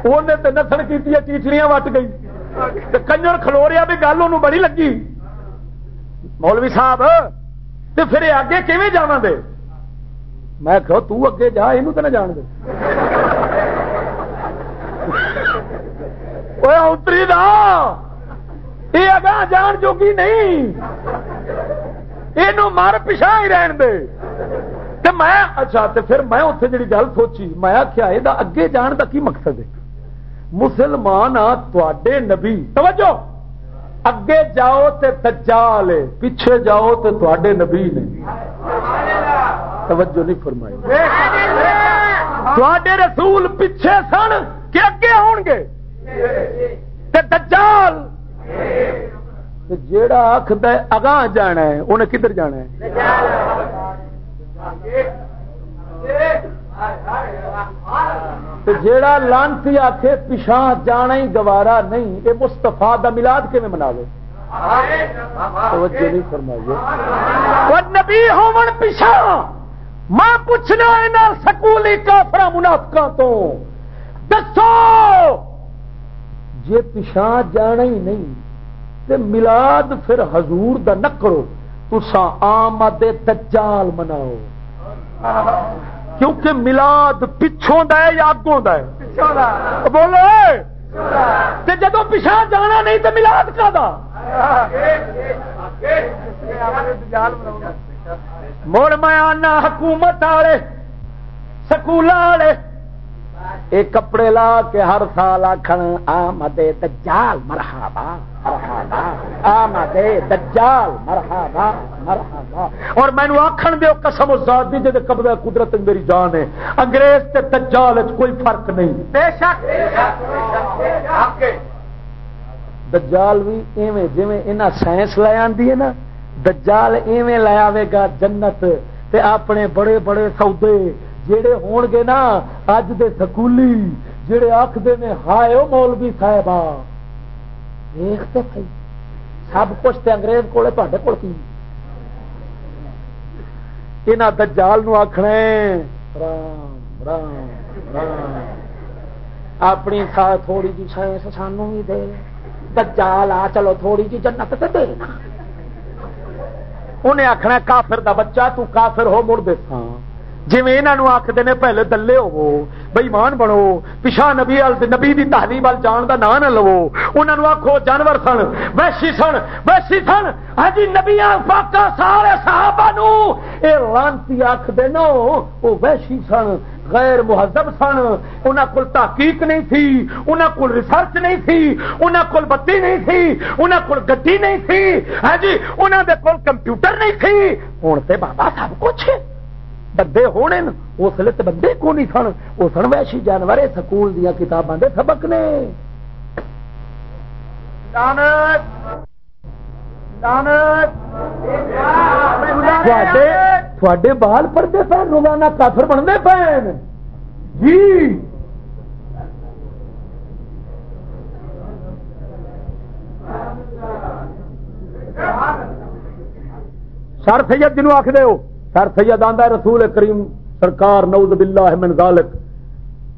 انہیں تو نسل کی چیچڑیاں وٹ گئی۔ کنجر کھلو رہا بھی گل ان بڑی لگی مولوی صاحب تو پھر اگے کیون جا دے میں کہ تو اگے جا یہ تو نہ جان دے اتری دا یہ جان جوگی نہیں یہ مر پچھا ہی رہن دے میں اچھا پھر میں اتنے جی گل سوچی میں آخیا یہ اگے جان کا کی مقصد ہے مسلمان تے نبی۔ توجہ! اگے جاؤ تے تجال پیچھے جاؤ تے تے نبی نے۔ توجہ نہیں فرمائی۔ تے رسول پیچھے سن کہ اگے آن گے۔ تے دجال۔ جیڑا آخد اگاں جانا ہے انہیں کدھر جانا ہے؟ جیڑا لانتی آخ پچھا جانا ہی گوارا نہیں یہ مستفا کا ملاد کیون منا نبی ہومن پچھا میں پوچھنا یہاں سکولی کافر منافقہ تو۔ دسو جی پچھا جانا ہی نہیں، تے ملاد پھر حضور دا نہ کرو۔ تسا آمد دجال مناؤ۔ کیونکہ ملاد پچھوں دا ہے یا اگوں دا ہے؟ بولو۔ جدو پچھا جانا نہیں تو ملاد کا دا؟ مڑ میں آنا حکومت والے سکول والے ایک کپڑے لا کے ہر سال آخر آمد دجال مرحبا۔ مرحبا آمد دجال مرحبا مرحبا۔ اور مینو آخر دیو قسم ذات دی جے قبضہ قدرت میری جان ہے۔ انگریز تے دجال کوئی فرق نہیں۔ بے شک دجال بھی ایویں جویں انہاں سائنس لے آندی ہے نا دجال ایویں لے آوے گا جنت تے اپنے بڑے بڑے سودے جڑے ہون گے نا اج دے سکولی جڑے آخر نے ہائے مولوی صاحب دیکھتے بھائی سب کچھ تے انگریز کولے تے یہاں دجال نو آخنا رام رام رام اپنی تھوڑی جی سائنس سانو بھی دے دجال آ چلو تھوڑی جی جنت تے دے انہیں آخنا کافر دا بچہ تو کافر ہو مڑ دساں جی یہاں آخر نے پہلے دلے ہو بئیمان بنو پچھا نبی نبی دی تحریم وال جان کا نام نہ لو انہوں آخو جانور سن ویسی سن ویسی سن۔ ہاں جی نبی پاکا سارے صحابہ نو اے لانتی آخ نو وہ ویسی سن، غیر مہذب سن۔ انہوں کو تحقیق نہیں تھی انہوں کو ریسرچ نہیں تھی انہوں کو بتی نہیں تھی انہوں کو گڈی نہیں تھی۔ ہاں جی انہوں دے کول کمپیوٹر نہیں تھی۔ ہوں تو بابا سب کچھ۔ بندے ہونے اس لیے بندے کو نہیں سن؟ وہ سن ویشی جانور سکول دیا کتاباں دے سبق نے۔ تھوڑے بال پڑتے پے روزانہ کافر بنتے پے جی۔ سر سید جنوب آخ ہو سر سید آدھا رسول کریم سرکار نوز باللہ من ذالک۔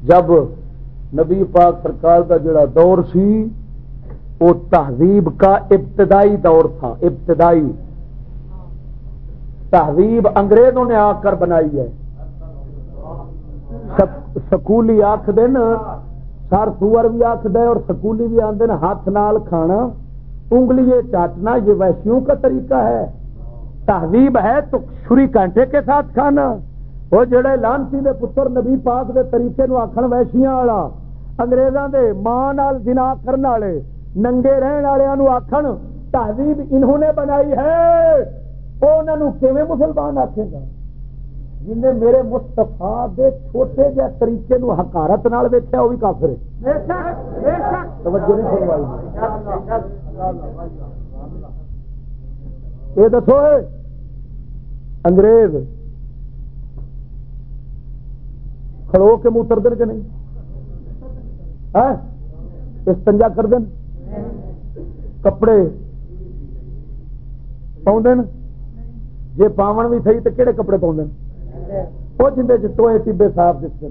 جب نبی پاک سرکار کا جڑا دور سی وہ تہذیب کا ابتدائی دور تھا، ابتدائی۔ تہذیب انگریزوں نے آ کر بنائی ہے۔ سکولی آخ دن سر سور بھی آخ دے اور سکولی بھی آدھے ہاتھ نال کھانا انگلی چاٹنا، یہ ویسیوں کا طریقہ ہے۔ تہذیب ہے تو چھری کانٹے کے ساتھ کھانا۔ وہ جڑے لانسی دے پتر نبی پاک دے طریقے نو آخر ویشیاں والا اگریزاں دے ماں نال جنا کرنے والے، ننگے رہن والوں آخر تہذیب انہوں نے بنائی ہے۔ وہ انہوں کیویں مسلمان آخے گا؟ جن نے میرے مستفا دے چھوٹے جہ طریقے نو حکارت نال ویکیا وہ بھی کافر ہے توجہ نہیں فرمائی۔ یہ دسو انگریز کھڑو کے منہ اتر دن کے نہیں ہاں؟ استنجا کر دین کپڑے پاؤں جی پاون بھی صحیح تو کہڑے کپڑے پاؤں وہ جن ٹوئے ٹبے صاف دکھتے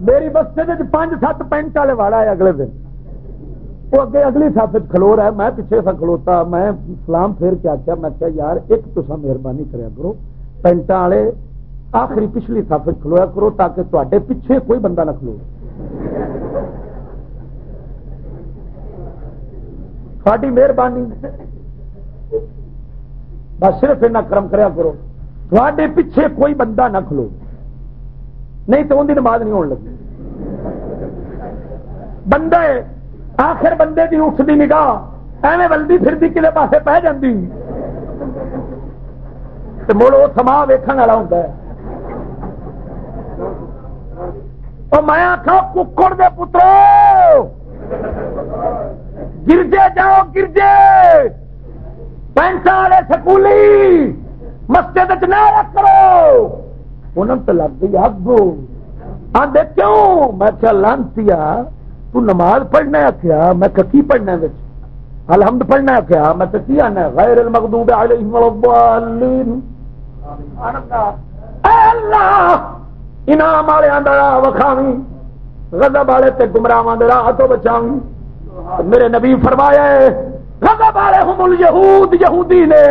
میری بستے پانچ سات پینٹ والے والا ہے اگلے دن۔ وہ اگے اگلی سافت کھلو رہا ہے، میں پیچھے سا کھلوتا، میں سلام پھیر کے آخیا میں کیا یار، ایک تو مہربانی کریا کرو پینٹا والے آخری پچھلی سافت کھلویا کرو تاکہ تے پیچھے کوئی بندہ نہ کھلو۔ تھوڑی مہربانی بس صرف اتنا کرم کریا کرو تھوڑے پیچھے کوئی بندہ نہ کھلو۔ نہیں تو ان کی نماز نہیں ہونے لگی۔ بندے آخر بندے کی اٹھتی نگاہ، ایویں بلدی پھرتی کلے پاسے پہ جاتی مڑ وہ سما ویکن والا ہوں میں آخا ککڑ دے پترو! گرجے جاؤ، گرجے! پینسا والے سکولی! مسجد نہ کرو! انہوں تو لگ گئی اگ۔ آدھے کیوں؟ میں کیا لانتی تو نماز پڑھنا آخیا میں کی پڑھنا الحمد پڑھنا آخیا میں تو کی آنا غیر المغضوب علیہم الضالین. اللہ! انعام والے راہ وکھاوی غضب والے تے گمراہاں دے راہ تو بچاوی میرے نبی فرمایا ہے، غضب والے ہم الیہود یہودی نے۔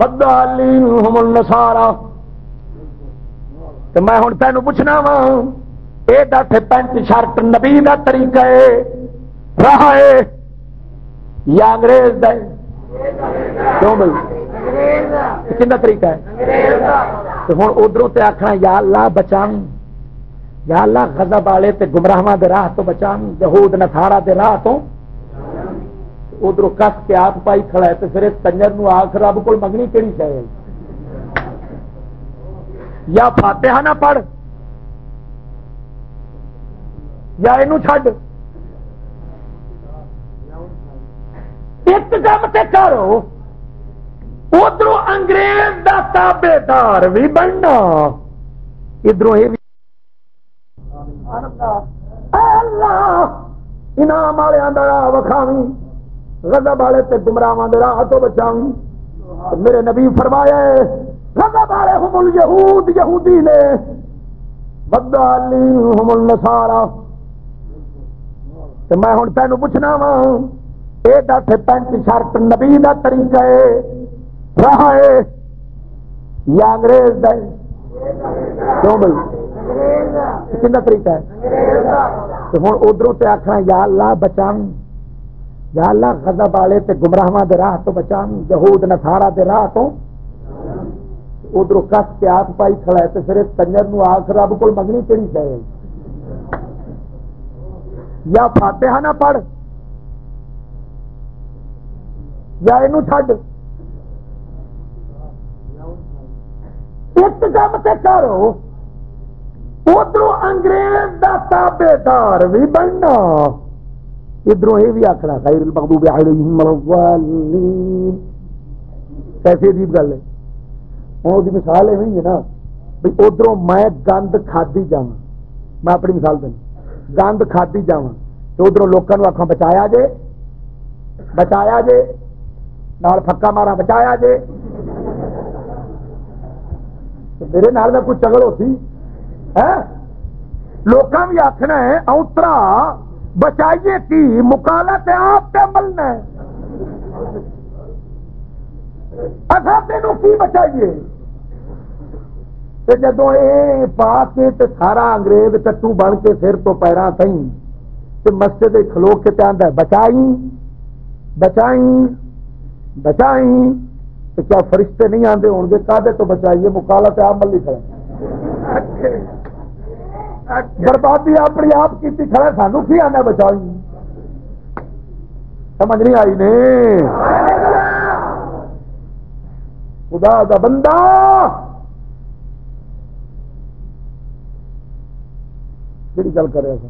ودالین ہم النصارى تو میں ہوں تین پوچھنا وا یہ دس پینٹ شرٹ نبی کا طریقہ ہے راہ ہے یا انگریز ہے کیوں بھائی؟ کن طریقہ ہے ہوں ادھر سے آخنا یا اللہ بچاوی یا اللہ خزب والے تے گمراہ دے راہ تو بچاوی یہود نسارا دے راہ تو۔ ادھر کس کے ہاتھ پائی کھڑا ہے تو پھر اس کنجر آخ رب کو منگنی کہڑی چاہیے یا فاتحہ نہ پڑھ۔ یا یہ چڈ ایک کام تے کرو ادھر انگریز دا تابے دار بھی بننا ادھر یہ بھی انعام والے راہ وکھاوی غضب والے تے گمراہ راہ تو بچاوی میرے نبی فرمایا غضب والے علیہم الیہود یہودی نے بدالین ہم النصارا تو میں ہوں تینوں پوچھنا وا یہ دس پینٹ شرٹ نبی کا طریقہ ہے رہا ہے یا انگریز کا کیوں بھائی کن طریقہ ہے تو ہوں ادھر سے آخنا یا اللہ بچاؤ یا اللہ غضب والے تے گمراہ دے راہ تو بچا یہود نسارا دے راہ تو ادھر کس کے آپ پائی کھڑا ہے تو پھر کنجر آخ رب کو منگنی کہڑی چاہیے یا فاتحہ نہ پڑھ، یا یہ چڈ ایک کام سے کرو ادھر انگریز کا تابے دار بھی بننا۔ ادھر یہ بھی آخنا خیر المغضوب علیہم الضالین کیسے عجیب گل ہے۔ ہوں وہ مثال یہ ہے نا بھائی ادھر میں گند کھادی جا میں اپنی مثال دینا گند کھادی جا تو ادھر لوگوں آخا بچایا جے بچایا جے، نال پکا مارا بچایا جے۔ میرے نال میں کچھ چگل ہوتی لوگ بھی آخنا ہے، اوترا بچائیے کی؟ مکالت آپ پہ ملنا ہے۔ اچھا تینوں کی بچائیے؟ جدو یہ پا کے سارا انگریز کٹو بن کے سر تو پیرا سی تو مسجد کھلو کے پہ بچائی بچائی بچائی تو کیا فرشتے نہیں آتے ہو گے کادے تو بچائیے مکالا مکالت آپ ملی کھڑے بربادی اپنی آپ کی کھڑا سانو کی آنا بچائی سمجھ نہیں آئی نے خدا دا بندہ کہڑی گل کر تھا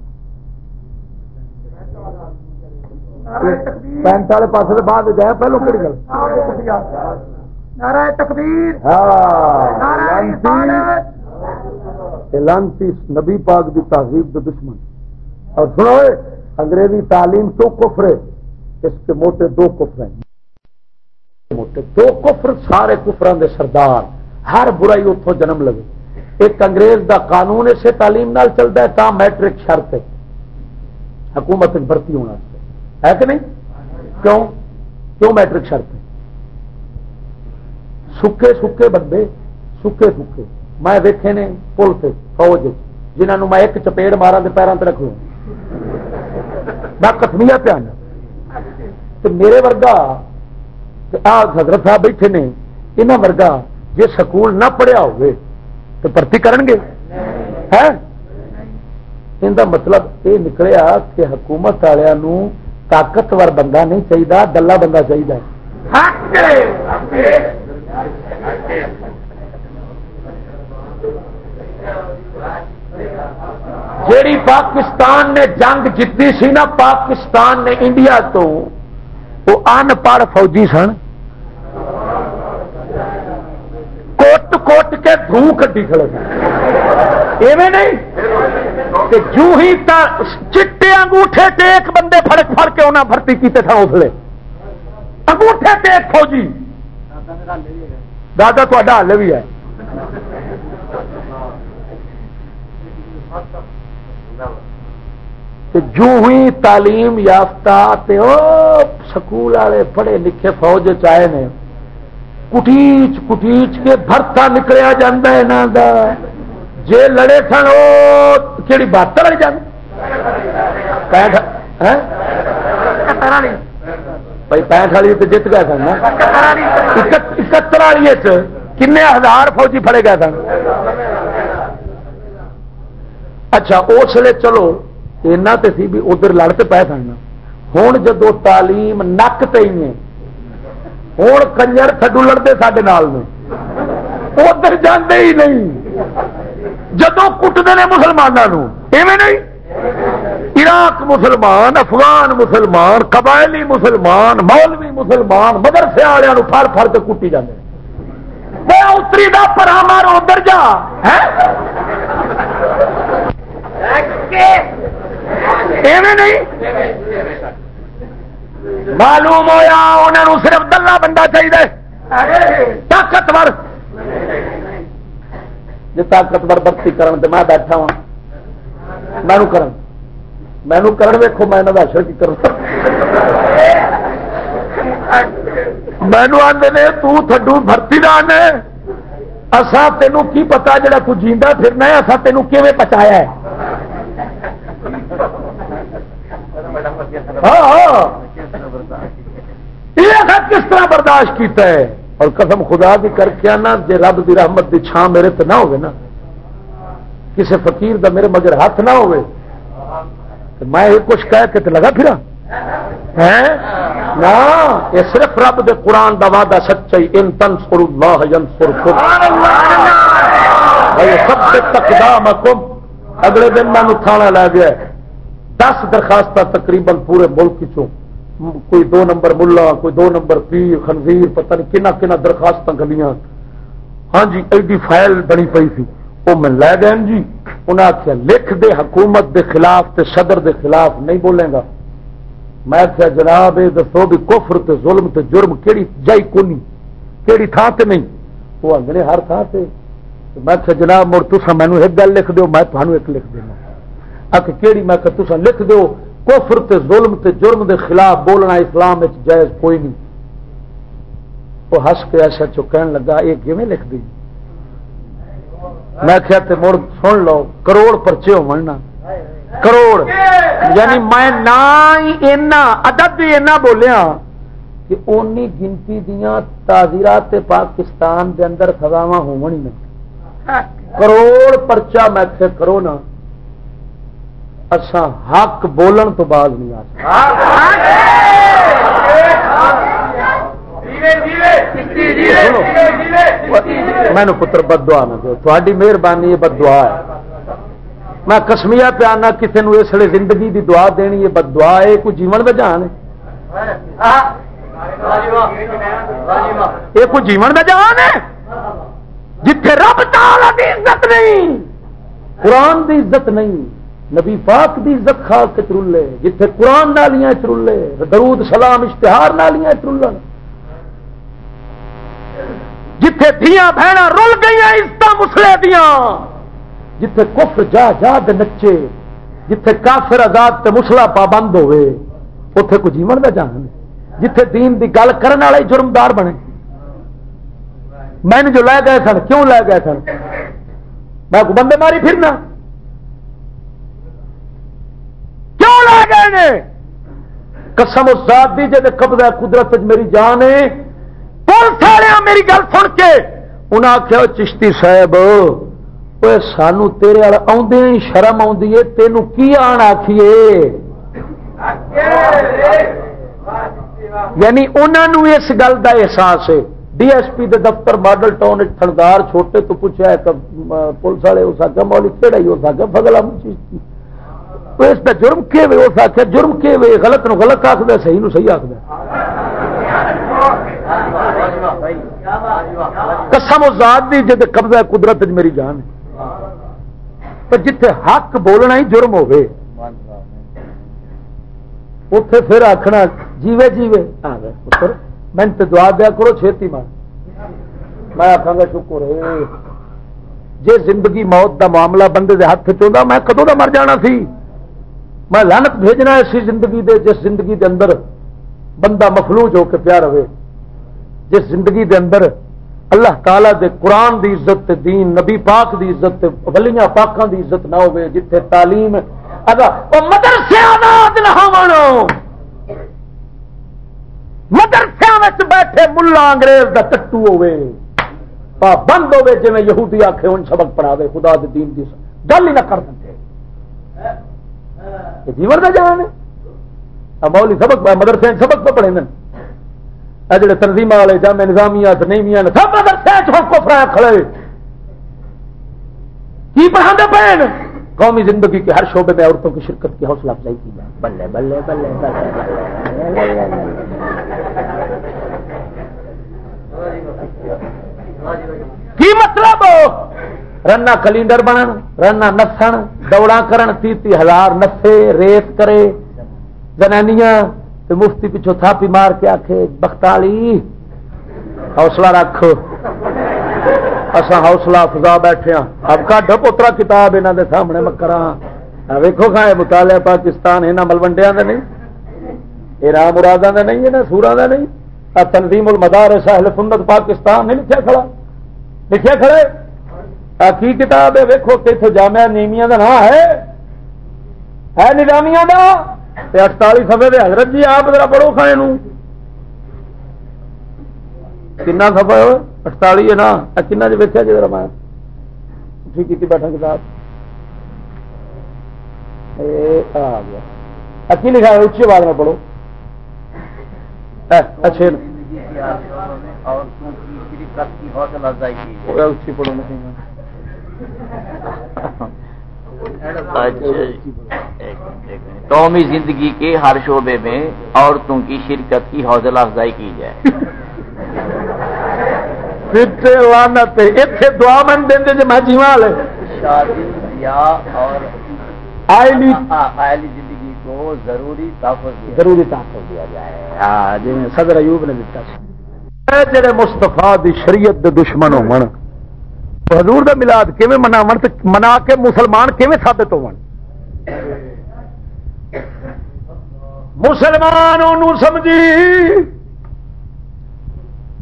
پینٹ والے پاس بعد گیا پہلو کہڑی گل؟ تقدیر لانتی۔ نبی پاک دی تہذیب دشمن۔ اور سنو انگریزی تعلیم تو کفر ہے اس کے موٹے دو کفر ہیں۔ موٹے دو کفر سارے کفران دے سردار۔ ہر برائی اتوں جنم لگے۔ ایک انگریز دا قانون اسے تعلیم نال چلتا ہے، تا میٹرک شرط ہے حکومت بھرتی ہونا ہے کہ نہیں؟ کیوں؟ کیوں میٹرک شرط ہے سکے سکے بندے، سکے سکے۔ میں دیکھے نے پل سے فوج جنہوں میں ایک چپیڑ مارا تو پیروں سے رکھ لوں میں کتمیا پیا تو میرے ورگا حضرت صاحب بیٹھے نے یہاں ورگا جی سکول نہ پڑھیا ہوئے تو بھرتی کرن گے؟ ان کا مطلب یہ نکلیا کہ حکومت والوں طاقتور بندہ نہیں چاہیے دلہ بندہ چاہیے جیڑی پاکستان نے جنگ جیتی سی نا، پاکستان نے انڈیا تو وہ ان پڑھ فوجی سن۔ کوٹ کے دھو کٹی کھڑے ایویں نہیں؟ کہ جو ہی چٹے انگوٹھے ٹیک بندے فرق فر کے انہیں بھرتی کیتے تھا اس اسلے انگوٹھے ٹیک فوجی۔ دادا تا حل بھی ہے۔ جو ہوئی تعلیم یافتہ تے او سکول والے پڑھے لکھے فوج چائے نے کٹیچ کٹیچ کے بھرتا نکلیا جا جے لڑے سن وہ کہڑی بہتر والی۔ جان بھائی پینٹ والی تو جیت گئے سن اکہتر والی۔ کن ہزار فوجی فڑے گئے سن۔ اچھا اس لیے چلو اینا تے سی بھی ادھر لڑتے پہ سن۔ ہوں جدو تعلیم نک پہ ہوں کنجر تھڈو لڑتے سڈے نال ادھر جانے ہی نہیں جدو کٹتے ہیں مسلمانوں ایویں نہیں عراق مسلمان افغان مسلمان قبائلی مسلمان مولوی مسلمان مدرسے والوں فر فر کے کٹی جاتے اتری کا پرا مارو ادھر جا نہیں معلوم ہوا انہوں صرف دلہ بندہ چاہیے طاقتور۔ جی طاقتور بختی کرن تو میں بیٹھا ہوں مینو کرن۔ مینو کرن ویکو میں اشر کی کروں۔ مینو آدھے نے تڈو بھرتی دان اصا تینوں کی پتا جا تیندا پھرنا ہے؟ اصا تینوں کی پچایا ہے؟ ہاں ہاں۔ یہ کس طرح برداشت کیتا ہے؟ اور قسم خدا بھی کر کے آنا جی رب دی رحمت دی چھان میرے تو نہ ہوگی نا۔ کسی فقیر دا میرے مگر ہاتھ نہ ہوئے۔ تو میں یہ کچھ کہہ کے تو لگا پھرا۔ نہ، یہ صرف رب دے قرآن دا وعدہ سچائی۔ ان تنصر اللہ ینصرکم۔ سب سے تقدام اگلے دن میں تھانہ لے گیا۔ دس درخواست تقریباً پورے ملک چوں۔ کوئی دو نمبر ملا، کوئی دو نمبر پیر، خنزیر، پتہ نہیں کنا کنا درخواست گلیاں۔ ہاں جی ایڈی فائل بنی پی تھی وہ میں لے گئے جی۔ انہیں آخیا لکھ دے حکومت دے خلاف تے صدر دے خلاف نہیں بولے گا۔ میں آخیا جناب یہ دسو بھی کفر تے ظلم تے جرم کیڑی جائی کونی، کیڑی تھان تے نہیں۔ وہ آدھے ہر تھان سے میں آخیا جناب، مڑ تسا مینو ایک گل لکھ دو میں تمہیں ایک لکھ دینا۔ آ کہڑی میں تسا لکھ دو کفر تے ظلم تے جرم دے خلاف بولنا اسلام جائز کوئی نہیں۔ وہ ہس کے ایسا چکن لگا، یہ کیون لکھ دی؟ میں کیا تے مڑ سن لو، کروڑ پرچے ہو مرنا کروڑ۔ یعنی میں نہ اینا ادب بھی اینا بولیا کہ اونی گنتی دیا تعزیرات پاکستان دے اندر سزاوا ہو کروڑ پرچا میں کرو نا۔ اچھا حق بولن تو بعد نہیں آ مینو پتر بد دعا نہ دو۔ تھوڑی مہربانی بد دعا ہے۔ میں کسمیا پیانا کسی نے اس لیے زندگی دی دعا دینی ہے بد دعا ہے کوئی جیون میں جان یہ کوئی جیون میں جان ہے؟ جتھے رب تعالی دی عزت نہیں، قرآن دی عزت نہیں۔ نبی پاک دی عزت خاص کے چرولے، جتھے قرآن نالیاں چرولے درود سلام اشتہار نالیاں چرولن۔ جتھے دیا بہن رل گئی عزت مسلے دیا جتھے کفر جا جا دے نچے، جتھے کافر آزاد تے مسلا پابند ہوئے اتے کو جیون کا جان جتھے دین دی گل کرنے والے جرمدار بنے۔ میں جو لے گئے سن، کیوں لے گئے سن؟ میں کو بندے ماری پھرنا؟ کیوں لے گئے نے۔ قسم اس ذات دی جی قبضہ قدرت میری جان ہے۔ پولیس والے میری گل سن کے انہیں آخیا چشتی صاحب سانو تیرے آدھے ہی شرم آئی تینوں کی آن آخیے یعنی انہوں اس گل کا احساس ہے۔ ڈی ایس پی دے دفتر ماڈل ٹاؤن تھندار چھوٹے تو پوچھا ہے پولیس والے اس آگے مولی کہڑا ہی اس آگے فضل چیز اس کا جرم کے وے اس آخر جرم کے وے غلط نو غلط آخر صحیح نو صحیح آخر قسم ذات دی جد قبضہ قدرت میری جان ہے۔ جتھے حق بولنا ہی جرم ہوے اتے پھر آخنا جیوے جیوے۔ پتر، میں دعا دیا کرو، چھتی مار۔ میں آخا گا، شکر ہے۔ جی زندگی موت دا معاملہ بندے دے ہاتھ چاہتا میں کدوں کا مر جانا سی؟ میں لانت بھیجنا اسی زندگی دے، جس زندگی دے اندر بندہ مفلوج ہو کے پیار ہوئے جس زندگی دے اندر اللہ تعالی دے قرآن دی عزت دین، نبی پاک دی عزت ولیاں پاکاں دی عزت نہ ہوئے، جتھے تعلیم ادا مدرسے مدرسے بیٹھے ملا انگریز دا ٹٹو ہوئے۔ بند ہوئے جی یہودی آخے ان سبق پڑھا دے خدا دے دین دی گل ہی نہ کر سکتے۔ جیون کا جان ہے مولی سبق مدرسے سبق پہ پڑھے جڑے تنظیم والے جامع نظامیہ نہیں سب مدرسے فرا کھڑے کی پڑھا پے قومی زندگی کے ہر شعبے میں عورتوں کی شرکت کی حوصلہ افزائی کی جائے بلے بلے بلے کی مطلب رنا کلینڈر بنن رنا نسن دوڑا کرن تی تی ہزار نسے ریت کرے۔ زنانیاں تو مفتی پچھو تھاپی مار کے آخے بختالی، حوصلہ رکھ۔ اصا حوصلہ افزا بیٹھے ہاں۔ اب کڈ پوترا کتاب یہاں دے سامنے میں کرا ویکو کھائے، مطالعہ پاکستان یہاں ملوڈیا نہیں یہ رام مرادہ نہیں یہاں سورا نہیں۔ تنظیم المدار سہل سنت پاکستان نہیں لکھا کھڑا۔ لکھا کھڑے کی کتاب ہے ویکو اتنے جامع نیمیا کا نام ہے۔ ہے نظامیہ کا اٹتالی سفے دے حضرت جی آپ ذرا پڑھو کھانے کنا سفا اٹتالی ہے نا؟ کنا جی ویکیا جی ذرا میں۔ ٹھیک کی بیٹھا کتاب۔ آ گیا۔ اکی لکھا ہے؟ اچھی آواز میں پڑھو۔ اچھے۔ اچھی پڑھو۔ قومی زندگی کے ہر شعبے میں عورتوں کی شرکت کی حوصلہ افزائی کی جائے۔ دعا من دیں جی میں جیوا لے۔ شادی یا اور زندگی کو ضروری تحفظ ضروری تحفظ دیا جائے۔ جی صدر ایوب نے دتا۔ جڑے مستفا دی شریعت دے دشمن ہو حضور دا ملاد کیویں مناون تے منا کے مسلمان کیویں ثابت ہون مسلمان انہوں سمجھی،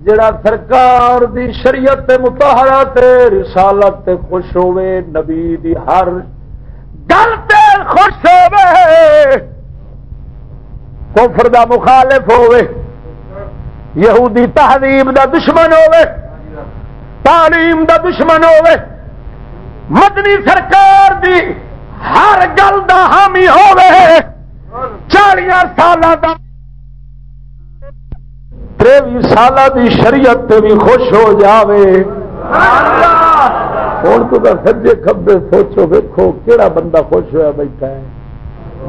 جڑا سرکار دی شریعت متحرہ تے رسالت تے خوش ہوئے نبی دی ہر گل تے خوش ہوئے کفر دا مخالف ہوئے یہودی تہذیب دا دشمن ہوئے تعلیم دا دشمن ہوئے مدنی سرکار دی ہر گل دا حامی ہوئے چالیا سال تروی سال دی شریعت تے بھی خوش ہو جاوے۔ ہوں تو سجے کبے سوچو ویکو کہڑا بندہ خوش ہوا بیٹھا ہے۔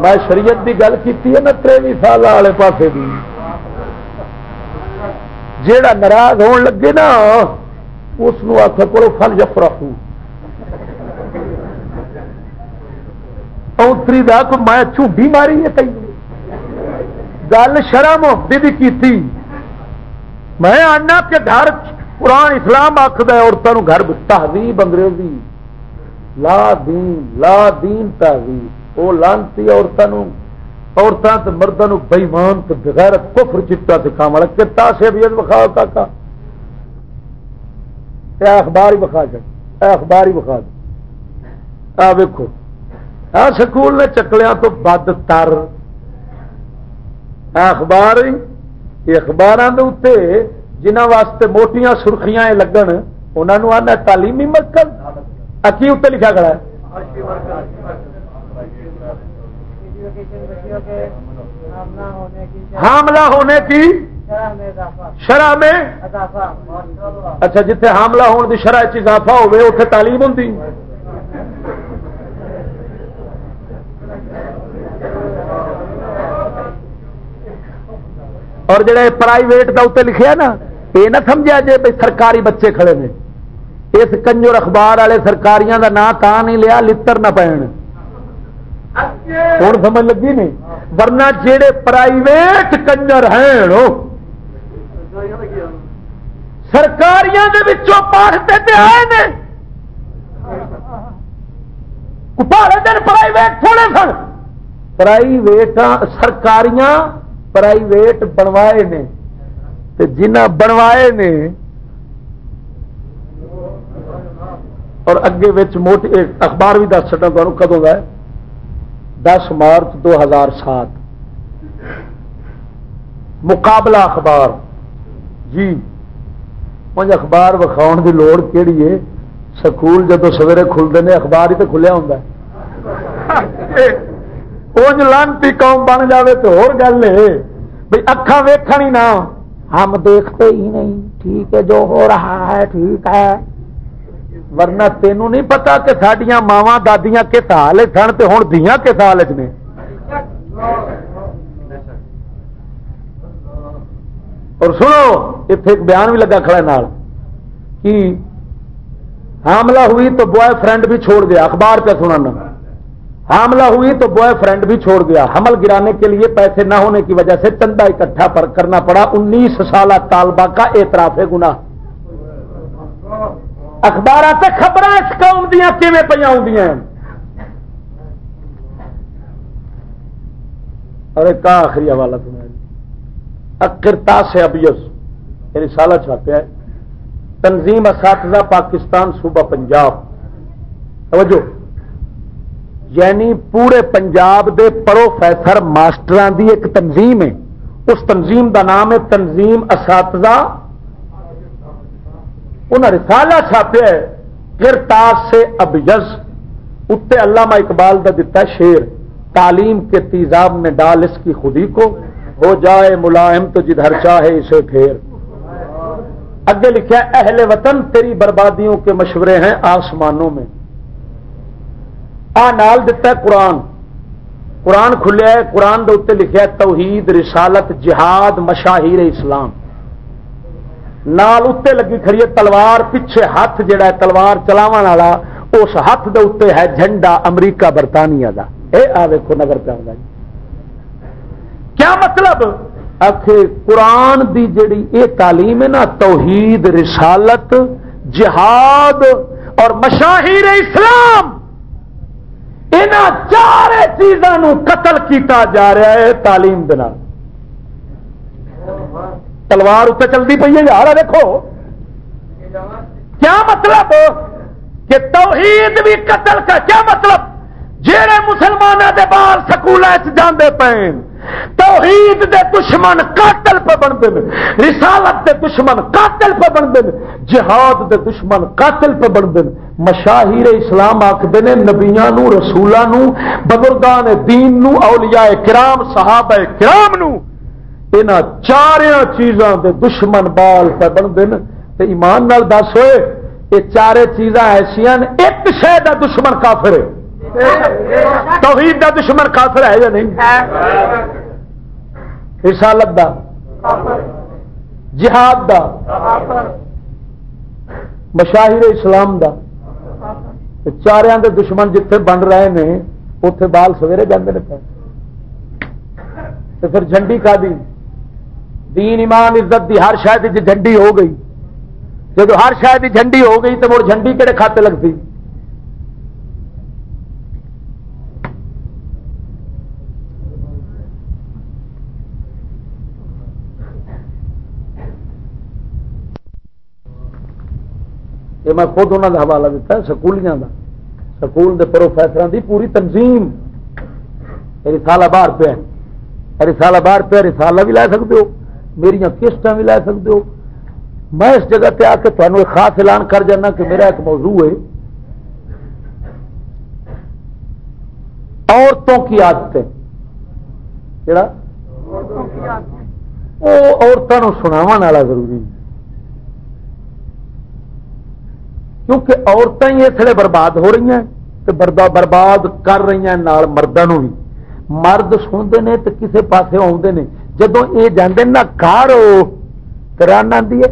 میں شریعت دی گل کی نا تروی سال والے پاسے بھی جیڑا ناراض ہون لگے نا اس آخر کرو، فل جفرا اتری دا کو میں جھوٹی ماری ہے کئی گل شرم ہوتی بھی کی میں آنا کہ گھر قرآن اسلام آخد عورتوں گھر تہذیب انگریزی۔ لا دین لا دین تہذیب۔ وہ لانتی عورتوں عورتوں مردوں بئیمان بغیر کفر چٹا سکھا والا کتا سے بھی بخا کا اخبار ہی بخا چ اخبار ہی بخا آ ویکو آ سکول نے چکلیاں تو بد تر۔ اخبار اخبار جنہ واسطے موٹیاں سرخیاں لگن انہوں آنا تعلیمی مرکز۔ اکی اتنے لکھا کھڑا ہے؟ حاملہ ہونے کی شرح میں اچھا جتھے حاملہ ہونے کی شرح اضافہ ہوئے اتنے تعلیم ہوں اور جڑے پرائیویٹ کا اتنے لکھیا نا یہ نہ سمجھا جی بھائی سرکاری بچے کھڑے نے۔ اس کنجور اخبار والے سرکاریاں کا نام تا نہیں لیا لڑ نہ پہن۔ ہوں سمجھ لگی نہیں؟ ورنہ جہے پرائیویٹ کنجر ہیں سرکاریاں پڑھتے آئے نے۔ دن پرائیویٹ تھوڑے سن۔ پرائیویٹ سرکاریاں پرائیویٹ بنوائے نے۔ جنہ بنوائے نے، اور اگے موٹی اخبار بھی دس چڈا تمہیں کدوں کا دس مارچ دو ہزار سات۔ مقابلہ اخبار۔ جی۔ مجھے اخبار وکھاؤ کی لوڑ کہڑی ہے؟ سکول جب سویرے کھلتے ہیں اخبار ہی تو کھلیا ہوں لانتی قوم بن جائے تو اور گل ہے۔ بھائی اکھان ویکھن ہی نہ۔ ہم دیکھتے ہی نہیں۔ ٹھیک ہے جو ہو رہا ہے ٹھیک ہے۔ ورنہ تینوں نہیں پتا کہ سڈیا ماوا دادیاں کس حال سن تو ہوں دیا کس حال نے۔ اور سنو اتنے ایک بیان بھی لگا کھڑا نال کہ حاملہ ہوئی تو بوائے فرینڈ بھی چھوڑ دیا اخبار پہ سنانا۔ حاملہ ہوئی تو بوائے فرینڈ بھی چھوڑ دیا حمل گرانے کے لیے پیسے نہ ہونے کی وجہ سے چندہ اکٹھا پر کرنا پڑا۔ انیس سالہ طالبہ کا اعتراف گنا اخبار سے خبر اس قوم دیا کیون پہ اور ایک آخری حوالہ سنا اکرتا سے ابیس رسالہ یعنی چھاپیا ہے تنظیم اساتذہ پاکستان صوبہ پنجاب۔ توجہ۔ یعنی پورے پنجاب دے پروفیسر ماسٹر دی ایک تنظیم ہے۔ اس تنظیم دا نام ہے تنظیم اساتذہ۔ انہیں رسالہ چھاپیا ہے پھر تاج سے ابیز اتنے علامہ اقبال کا دتا شیر۔ تعلیم کے تیزاب میں ڈال اس کی خودی کو۔ ہو جائے ملائم تو جدھر چاہے اسے پھیر۔ اگے لکھا اہل وطن تیری بربادیوں کے مشورے ہیں آسمانوں میں۔ آ نال دتا ہے قرآن۔ قرآن کھلیا ہے، قرآن دے اتنے لکھا ہے، توحید، رسالت، جہاد، مشاہیر اسلام۔ نال اتنے لگی کھڑی ہے تلوار، پیچھے ہاتھ جڑا ہے تلوار چلاو والا، اس ہاتھ دے اتنے ہے جھنڈا امریکہ برطانیہ کا یہ آ دیکھو نگر پہ جی۔ کیا مطلب؟ قرآن دی جڑی یہ تعلیم ہے نا، توحید، رسالت، جہاد اور مشاہیر اسلام ان چار چیزوں قتل کیتا جا رہا ہے تعلیم بنا تلوار اتنے چلتی پی ہے یار دیکھو۔ کیا مطلب؟ کہ توحید بھی قتل کا کیا مطلب؟ جہے مسلمانوں کے بال سکول جانے پے توحید دے دشمن قاتل پہ بنتے ہیں، رسالت دے دشمن قاتل پہ بنتے ہیں، جہاد دے دشمن قاتل پہ بنتے ہیں۔ مشاہیر اسلام آخر نے نبیا رسولوں بزرگان دین نو، اولیاء کرام، صحابہ کرام نو ان چار چیزاں دے دشمن بال پہ بنتے ہیں۔ ایمان نال دس ہوئے، یہ چار چیزاں ایسا ایک شہ کا دشمن کافر ہے۔ توحید دا دشمن کافر ہے یا نہیں؟ رسالت دا، جہاد دا مشاہر اسلام دا چاروں دے دشمن جتھے بن رہے ہیں اتے بال سویرے جانے تو پھر جھنڈی کا دی دین ایمان عزت دی، ہر شاید جی جھنڈی ہو گئی۔ جب ہر شاید جھنڈی ہو گئی تو مڑ جھنڈی کہڑے کھاتے لگتی؟ یہ میں خود انہوں کا حوالہ دیتا ہے سکولیاں کا سکول کے پروفیسر کی پوری تنظیم رسالہ باہر پہ رسالہ باہر پہ رسالہ بھی لے سکتے ہو میری کشت بھی لے سکتے ہو میں اس جگہ پہ آ کے تمہیں ایک خاص اعلان کر جانا کہ میرا ایک موضوع ہے عورتوں کی عادتیں کہڑا وہ عورتوں سناو والا ضروری ہے کیونکہ عورتیں ہی اس لیے برباد ہو رہی ہیں تو برباد کر رہی ہیں نال مردوں بھی۔ مرد سنتے ہیں تو کسی پاس آتے ہیں جب یہ جانے نہ کار کرانا دیے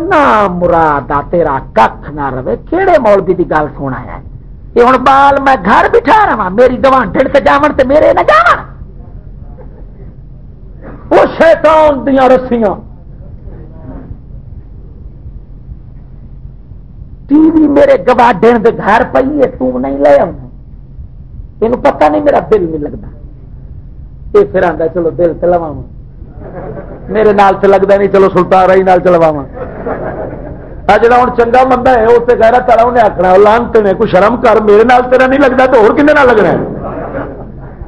نہ مراد تیرا کھ نہ رہے کہڑے مولوی کی گل سونا ہے یہ ہوں بال میں گھر بٹھا رہا میری گوانڈ سے جاون تے میرے نہ جا وہ شیطان دیا رسیاں ٹی وی میرے گواڈن دے گھر پی ہے تو نہیں لے آنا یہ پتا نہیں میرا دل نہیں لگتا۔ یہ پھر آتا چلو دل چلوا میرے نال سے لگتا نہیں، چلو سلطان رائی نال چلوا جا ہوں چنگا بندہ ہے اسے کہہ رہا تلا انہیں آخنا لانتے نے کوئی شرم کر، میرے نال تیرا نہیں لگتا تو اور کھنے لگنا ہے؟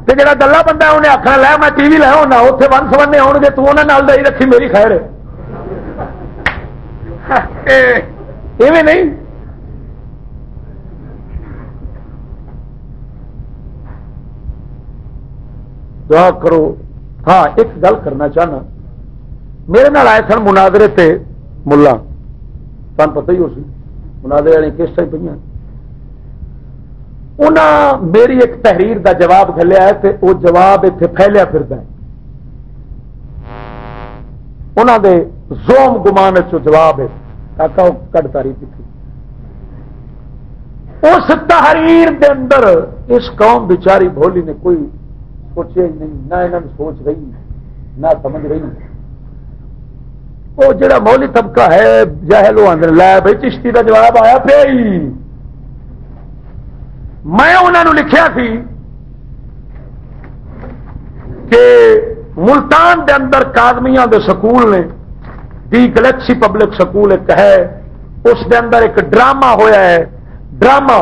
جا گلا بندہ انہیں آخنا لیا میں ٹی وی لے ہونا اتنے ون سبنے آؤ گے، تو انہیں نال رکھی میری خیر ایویں نہیں۔ دعا کرو۔ ہاں ایک گل کرنا چاہنا۔ میرے نال آئے سن منادرے تے ملا۔ تم پتہ ہی ہو سی۔ منادرے والی کس طرح پہ انہاں میری ایک تحریر دا جواب گلیا ہے تے وہ جواب اتنے پھیلیا پھر انہوں دے زوم گمان چ جواب ہے، کاکا کٹ تاری کی اس تحریر دے اندر اس قوم بیچاری بھولی نے کوئی سوچے نہیں، نہ انہوں نے سوچ رہی، نہ سمجھ رہی۔ وہ جڑا مولی طبقہ ہے جہل وہ اندر لایا بھائی چشتی کا جواب آیا پہ میں انہوں نے لکھیا سی کہ ملتان دے اندر کادمیاں دے سکول نے، دی گلیکسی پبلک سکول ایک ہے، اس دے اندر ایک ڈرامہ ہویا ہے۔ ڈرامہ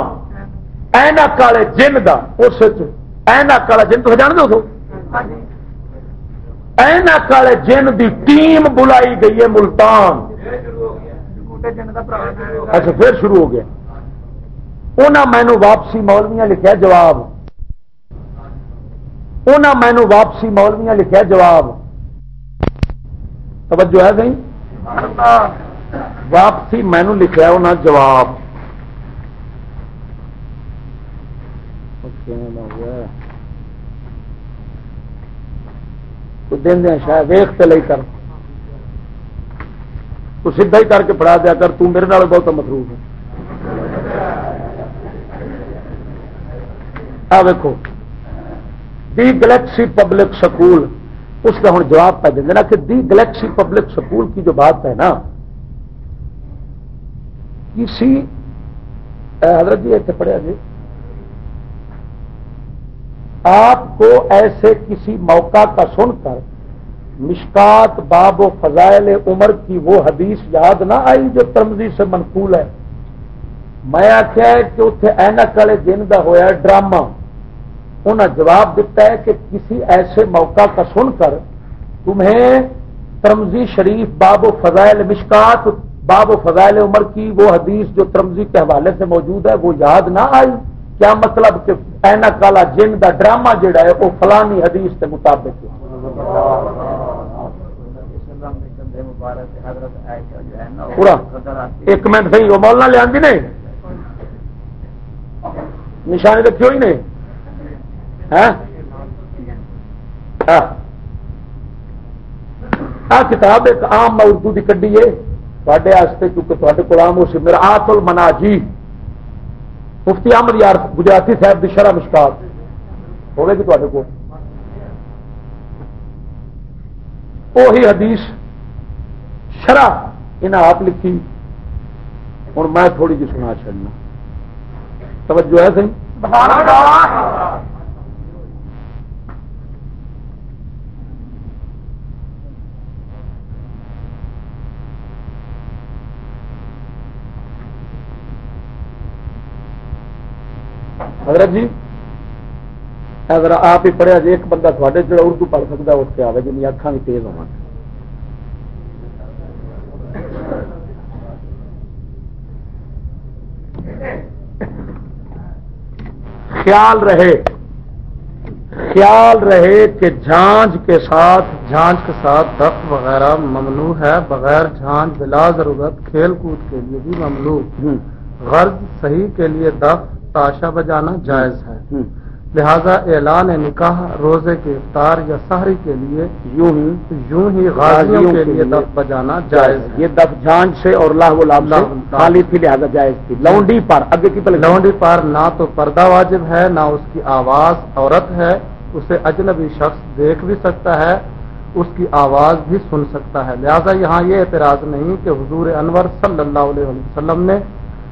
اینا کالے جن دا، اس اینا کالا جن تو جان دو اینا کالے جن دی ٹیم بلائی گئی ہے ملتان اچھا پھر شروع ہو گیا انہیں مینو واپسی مولویاں لکھا جواب انہیں مینو واپسی مولویاں لکھا جواب توجہ ہے نہیں واپسی مینو لکھا انہیں جواب دن دیا شاید ویخ تو لے کر۔ تو سیدھا ہی کر کے پڑھا دیا کر، تو میرے نال بہت مصروف ہے۔ ویکو دی گلیکسی پبلک سکول، اس کا ہوں جواب پہ دیں نا کہ دی گلیکسی پبلک سکول کی جو بات ہے نا کسی حضرت جی اتنے پڑھیا جی۔ آپ کو ایسے کسی موقع کا سن کر مشکات باب و فضائل عمر کی وہ حدیث یاد نہ آئی جو ترمزی سے منقول ہے۔ میں آخیا کہ اتنے اینک والے دن کا ہوا ڈرامہ۔ انہیں جواب دیتا ہے کہ کسی ایسے موقع کا سن کر تمہیں ترمزی شریف باب و فضائل مشکات باب و فضائل عمر کی وہ حدیث جو ترمزی کے حوالے سے موجود ہے وہ یاد نہ آئی۔ کیا مطلب کہ اینا کالا جن کا ڈرامہ جڑا ہے، وہ فلانی حدیث کے مطابق ہے۔ پورا، ایک منٹ صحیح وہ مولنا لیا نے نشانی رکھی ہوئی نے آ کتاب ایک آم میں اردو کی کڈی ہے۔ تے کیونکہ تے کو آم ہو سی میرا آت المنا جی مفتی احمد یار گجراتی صاحب کی شرح مشکات۔ ہوگی جی تے کو وہی حدیث شرح انہیں آپ لکھی۔ ہوں میں تھوڑی جی سنا چڑنا توجہ ہے سی حضرت جی اگر آپ ہی پڑھیا جی ایک بندہ تھوڑے جڑا اردو پڑھ سکتا اس سے آئے جن اکھان بھی تیز ہو خیال رہے خیال رہے کہ جھانج کے ساتھ، جھانج کے ساتھ دفت وغیرہ ممنوع ہے، بغیر جھانج، بلا ضرورت کھیل کود کے لیے بھی ممنوع۔ غرض صحیح کے لیے دفت تاشا بجانا جائز ہے۔ لہذا اعلان نکاح روزے کے افطار یا سہری کے لیے یوں ہی۔ یوں ہی غازیوں کے لیے دف بجانا جائز یہ دف جان سے اور لاہ خالی تھی لہذا جائز تھی۔ لونڈی پر اگے کی لونڈی پر نہ تو پردہ واجب ہے نہ اس کی آواز عورت ہے۔ اسے اجنبی شخص دیکھ بھی سکتا ہے اس کی آواز بھی سن سکتا ہے۔ لہذا یہاں یہ اعتراض نہیں کہ حضور انور صلی اللہ علیہ وسلم نے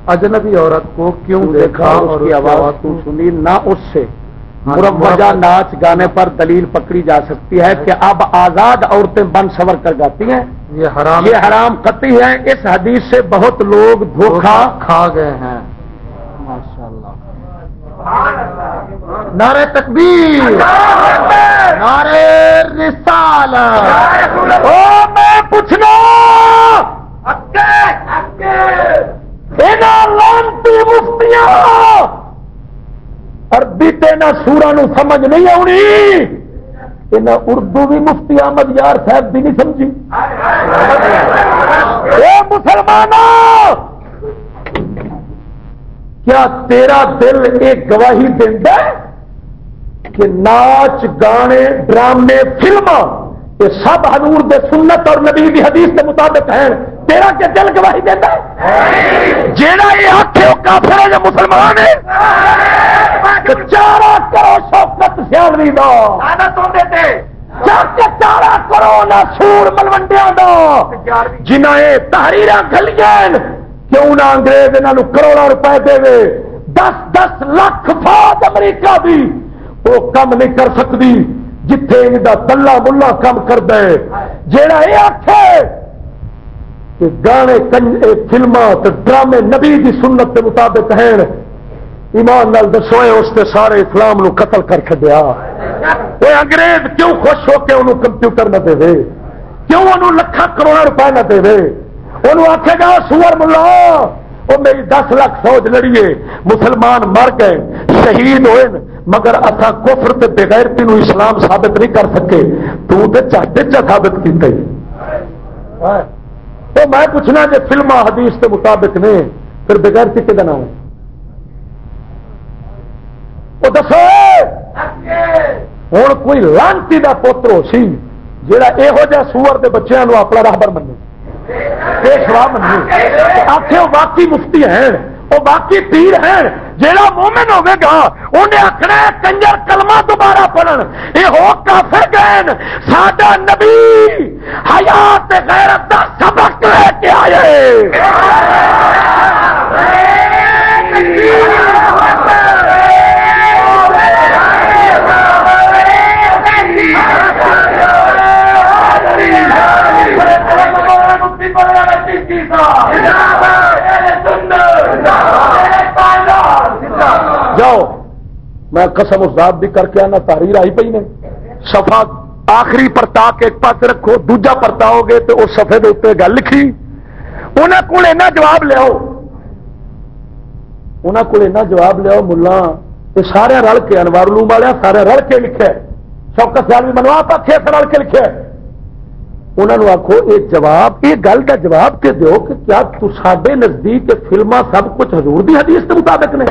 اجنبی عورت کو کیوں دیکھا اور کی آواز کو سنی؟ نہ اس سے۔ ہاں، مروجہ ناچ گانے پر دلیل پکڑی جا سکتی ہے کہ اب آزاد عورتیں بن سور کر جاتی ہیں۔ یہ حرام یہ حرام قطعی ہے اس حدیث سے بہت لوگ دھوکھا کھا گئے ہیں۔ ماشاء اللہ نعرے تکبیر نعرے رسال میں پوچھنا۔ لانتی مفتیاں! اربی تینا سورا سمجھ نہیں آنی یہ اردو بھی مفتی احمد یار صاحب بھی نہیں سمجھی! اے مسلمان کیا تیرا دل ایک گواہی دینا کہ ناچ گانے، ڈرامے فلم یہ سب حضور دے سنت اور نبی دی حدیث کے مطابق ہیں۔ تیرا کیا دل گواہی دیتا ہے؟ جیڑا یہ وہ کافر ہے مسلمان ہے؟ چارا کرو شوقت سیالوی دو چارا کرو نہ سور ملوڈیا دو جنہ یہ تحریر گلیاں کیوں نہ انگریز انہوں کروڑوں روپئے دے۔ دس دس لاکھ فوج امریکہ بھی وہ کم نہیں کر سکتی۔ جتھے ان کا تلا ملا کم کر دے جیڑا یہ آخے کہ گانے فلما ڈرامے نبی کی سنت کے مطابق ہیں۔ ایمان نال دسو اس نے سارے اسلام نو قتل کر چڈیا وہ انگریز کیوں خوش ہو کے انہوں کمپیوٹر نہ دے کیوں انہوں لکھا کروڑ روپئے نہ دے انہوں آخے گا سور ملا۔ وہ میری دس لاکھ فوج لڑیے، مسلمان مر گئے، شہید ہوئے، مگر اصا کفر تے بغیرتی نو اسلام ثابت نہیں کر سکے۔ تو تے چاہتے چا ثابت کیتے۔ تو میں پوچھنا جی فلما حدیث کے مطابق نے، پھر بغیرتی کے نام وہ دسو! ہوں کوئی لانتی کا پوتر ہو سی جہاں یہو جہ سور کے بچوں اپنا راہبر منے پیشوا منی آخر باقی مفتی ہیں وہ باقی پیر ہیں جہاں مومن ہوے گا، انہیں آخنا کنجر کلمہ دوبارہ پڑھن۔ یہ ہو کافر گئے، ساڈا نبی حیات غیرت کا سبق لے کے آئے۔ جاؤ، میں قسم ذات بھی کر کے آنا تاری آئی پی نے۔ سفا آخری پرتا کے ایک پاس رکھو، دوجا پرتا ہو گے تو اس سفے کے اتنے گل لکھی۔ انہوں کو جواب لیاؤ۔ انہوں کو جواب لیاؤ، ملا، یہ سارے رل کے انوار لوم والے، سارے رل کے لکھے۔ شوکت سیال بھی منوا پاکے رل کے لکھے۔ انہوں نے آخو یہ جواب یہ گل کا جواب کے دو کہ کیا سڈے نزدیک فلما سب کچھ حضور دی حدیث کے مطابق نے؟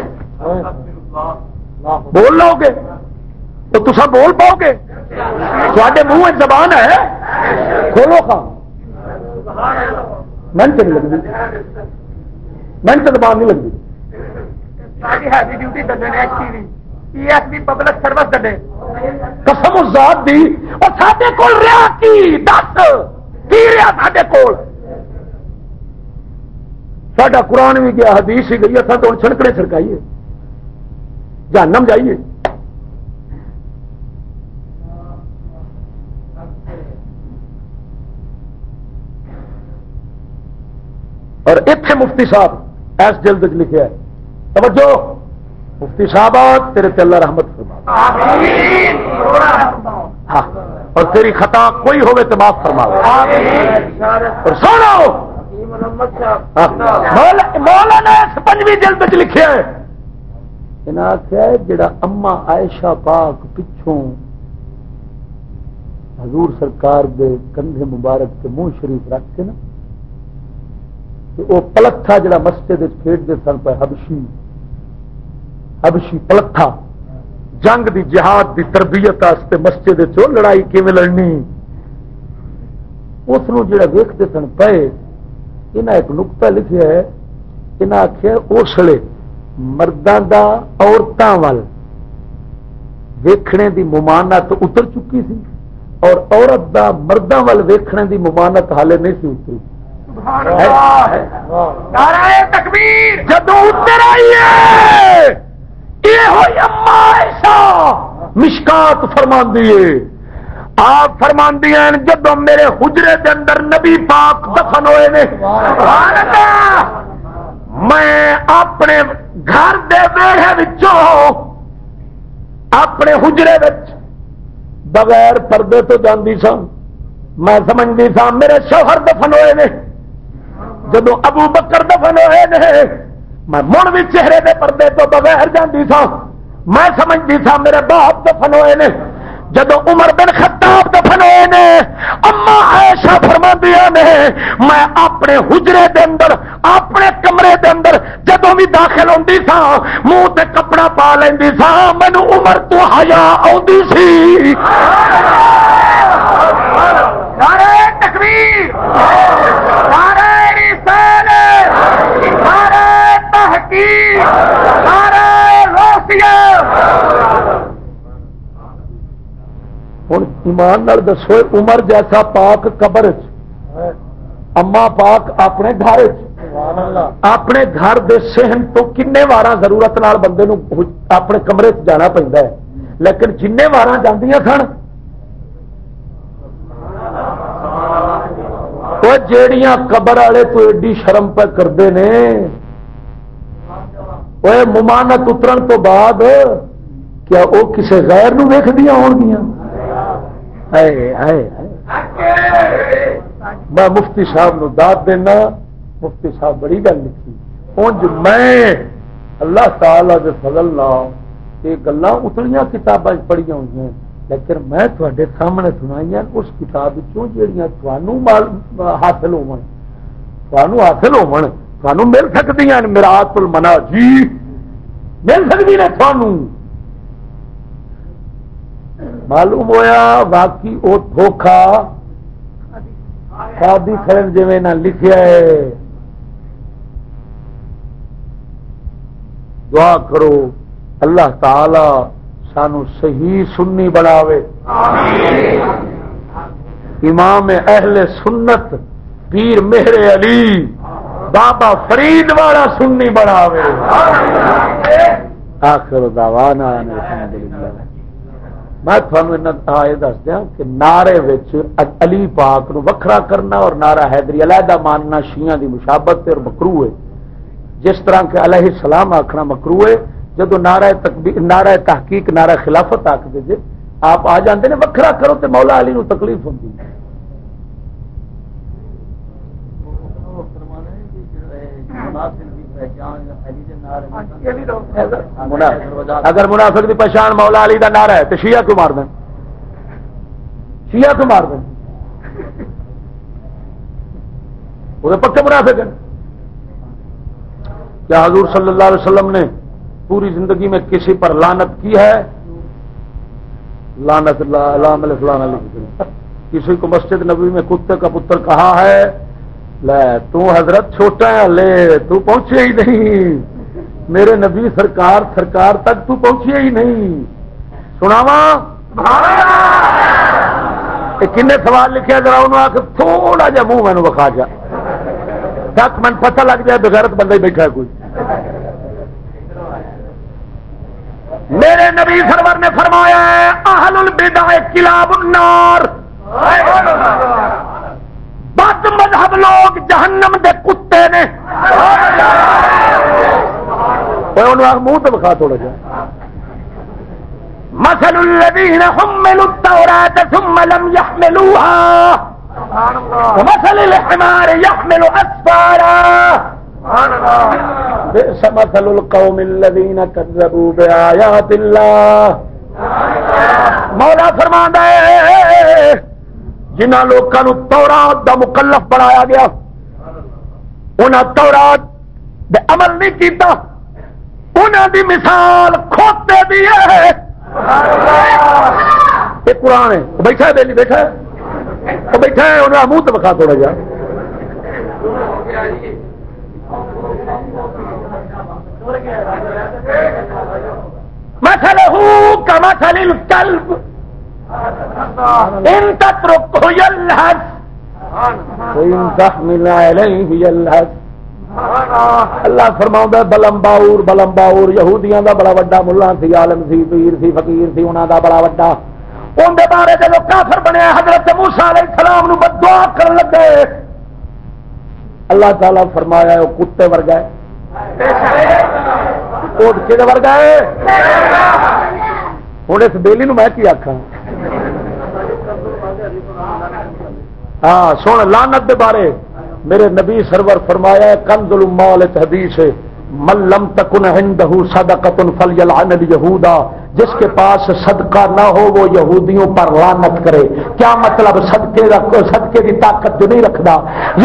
بول لو گے۔ تو تصا بول پاؤ گے۔ تھے منہ زبان ہے؟ کھولو خان محنت نہیں لگتی محنت زبان نہیں لگتی پبلک سروس دے قسم ذات دی۔ اور سارے کول رہا کی؟ دس۔ کی رہا سارے کول؟ ساڈا قرآن بھی گیا، حدیث ہی گئی اصل تو چھڑکنے چھڑکائیے۔ جانم جائیے۔ اور اتنے مفتی صاحب ایس جلد لکھے ہے۔ توجہ۔ مفتی صاحب تیرے تے اللہ رحمت فرما ہاں۔ اور تیری خطا کوئی ہوگی تو معاف فرما اور سنو۔ ہاں۔ مولانا پنجویں جلد لکھے آخیا جڑا اما عائشہ پاک پچھوں حضور سرکار دے کندھے مبارک کے منہ شریف رکھ کے نا وہ پلتھا جڑا مسجد کھیڈتے سن پہ حبشی ابشی پلتھا جنگ دی جہاد دی تربیت مسجد چو لڑائی کیون لڑنی؟ اس جڑا ویختے سن پے انہیں ایک نقطہ لکھا ہے انہیں آخیا اسلے مردوں کا عورتوں وال۔ ویکھنے دی ممانت اتر چکی سی اور عورت دا مردوں وال ویکھنے دی ممانت حالے نہیں سی اتری۔ جدو اتر آئیے مشکات فرما دیے آپ فرما دیا جب میرے حجرے کے اندر نبی پاک دفن ہوئے نے۔ میں اپنے گھر دے بیڑے اپنے حجرے بغیر پردے تو جاندی سا میں سمجھتی سا میرے شوہر دفن ہوئے نے۔ جدو ابو بکر دفن ہوئے نے میں مڑ بھی چہرے دے پردے تو بغیر جاندی سا میں سمجھتی سا میرے باپ دفن ہوئے نے۔ جدو عمر بن خطاب دفن ہوئے نے اما ایشا فرما دیا نے، میں اپنے حجرے دے اندر، اپنے کمرے دے اندر جدو بھی داخل ہوتی سا منہ تے کپڑا پا لینی سا مینو عمر تو ہیا آتی سی۔ تکبیر۔ ہوں۔ ایمان دسو، عمر جیسا پاک قبر اما پاک اپنے گھر اپنے گھر دے سہن تو کن وار ضرورت نال بندے نو اپنے کمرے جانا پہنتا ہے۔ لیکن جن وار سن جیڑیاں قبر والے تو ایڈی شرم پہ کرتے نے۔ وہ ممانت اترن تو بعد کیا وہ کسی غیر نو ویخ دیا ہو گیا میں مفتی صاحب نو داد دینا مفتی صاحب بڑی گل لکھی انج میں اللہ تعالی دے فضل نہ یہ گلا اتلیاں کتابیں پڑھیا ہوئی ہیں لیکن میں تھوڑے سامنے سنائی اس کتاب جہاں حاصل ہو حاصل ہو مل سکتی ہیں میرا المنا جی مل سکتی نے تھانوں معلوم ہویا باقی وہ دھوکھا شادی خرن جی نہ لکھیا ہے۔ دعا کرو اللہ تعالی سانو صحیح سنی بناوے۔ امام اہل سنت پیر مہر علی۔ بابا فرید والا سنی بناوے۔ آخر دعوانا میں تھانوں یہ دس دیا کہ نعرے علی پاک نو وکھرا کرنا اور نعرہ حیدری علیحدہ ماننا شیعہ دی مشابت اور مکرو ہے۔ جس طرح کے علیہ السلام آخنا مکرو ہے جب نعرہ تقبیر نعرہ تحقیق، نعرہ خلافت آخ دے آپ آ جاندے نے، وکھرا کرو تو مولا علی نو تکلیف ہوتی اگر منافق کی پہچان مولا علی کا نعرہ ہے تو شیعہ کیوں مار دیں؟ شیعہ کیوں مار دیں؟ وہ پکے منافق ہیں۔ کیا حضور صلی اللہ علیہ وسلم نے پوری زندگی میں کسی پر لانت کی ہے؟ لانت کسی کو مسجد نبی میں کتے کا پتر کہا ہے لے، تو حضرت چھوٹا ہے، لے، تو پہنچے ہی نہیں۔ میرے نبی سرکار سرکار تک تو پہنچے ہی نہیں۔ سناوا کن سوال لکھے ذرا انہوں آ کے تھوڑا جا منہ مینو بخا جا۔ تک من پتہ لگ جائے، بغیرت بندہ ہی بیٹھا کوئی۔ میرے نبی سرور نے فرمایا اہل البدع کلاب النار۔ بد مذہب لوگ جہنم دے کتے نے۔ منہ تو بخا تھوڑا جا۔ مسل الذين حملوا التوراة ثم لم يحملوها۔ ومثل الحمار يحمل أسفارا۔ مثل القوم الذين كذبوا بآيات الله مولا فرما دے جنہ لوگوں تورات دا مکلف بنایا گیا۔ انہیں تورات دے عمل نہیں کیتا۔ انہوں دی مثال کھوتے دی ہے۔ یہ قرآن ہے۔ بیٹھا ہے بیلی بیٹھا ہے۔ وہ بیٹھا ہے انہیں منہ تو بکھا تھوڑا جا۔ مسل کمسل الكلب ان تتركه يلهث. وان تحمل عليه يلهث. اللہ فرما بلم باور بلم باور یہودیاں دا بڑا وڈا ملا سی، عالم سی، پیر سی، فقیر سی انہوں دا بڑا وڈا۔ اندر بارے جب کافر بنیا حضرت موسا علیہ السلام نو بدعا کر لگے۔ اللہ تعالی فرمایا وہ کتے ورگا ہے۔ ورگا ہے۔ ہوں، اس بیلی نو میں کی آخا ہاں سن لانت دے بارے میرے نبی سرور فرمایا کند المال حدیث ملم تکن ہندہ صدقۃ فلیلعن الیہودا، جس کے پاس صدقہ نہ ہو، وہ یہودیوں پر لانت کرے۔ کیا مطلب صدقے رکھ صدقے کی طاقت جو نہیں رکھتا؟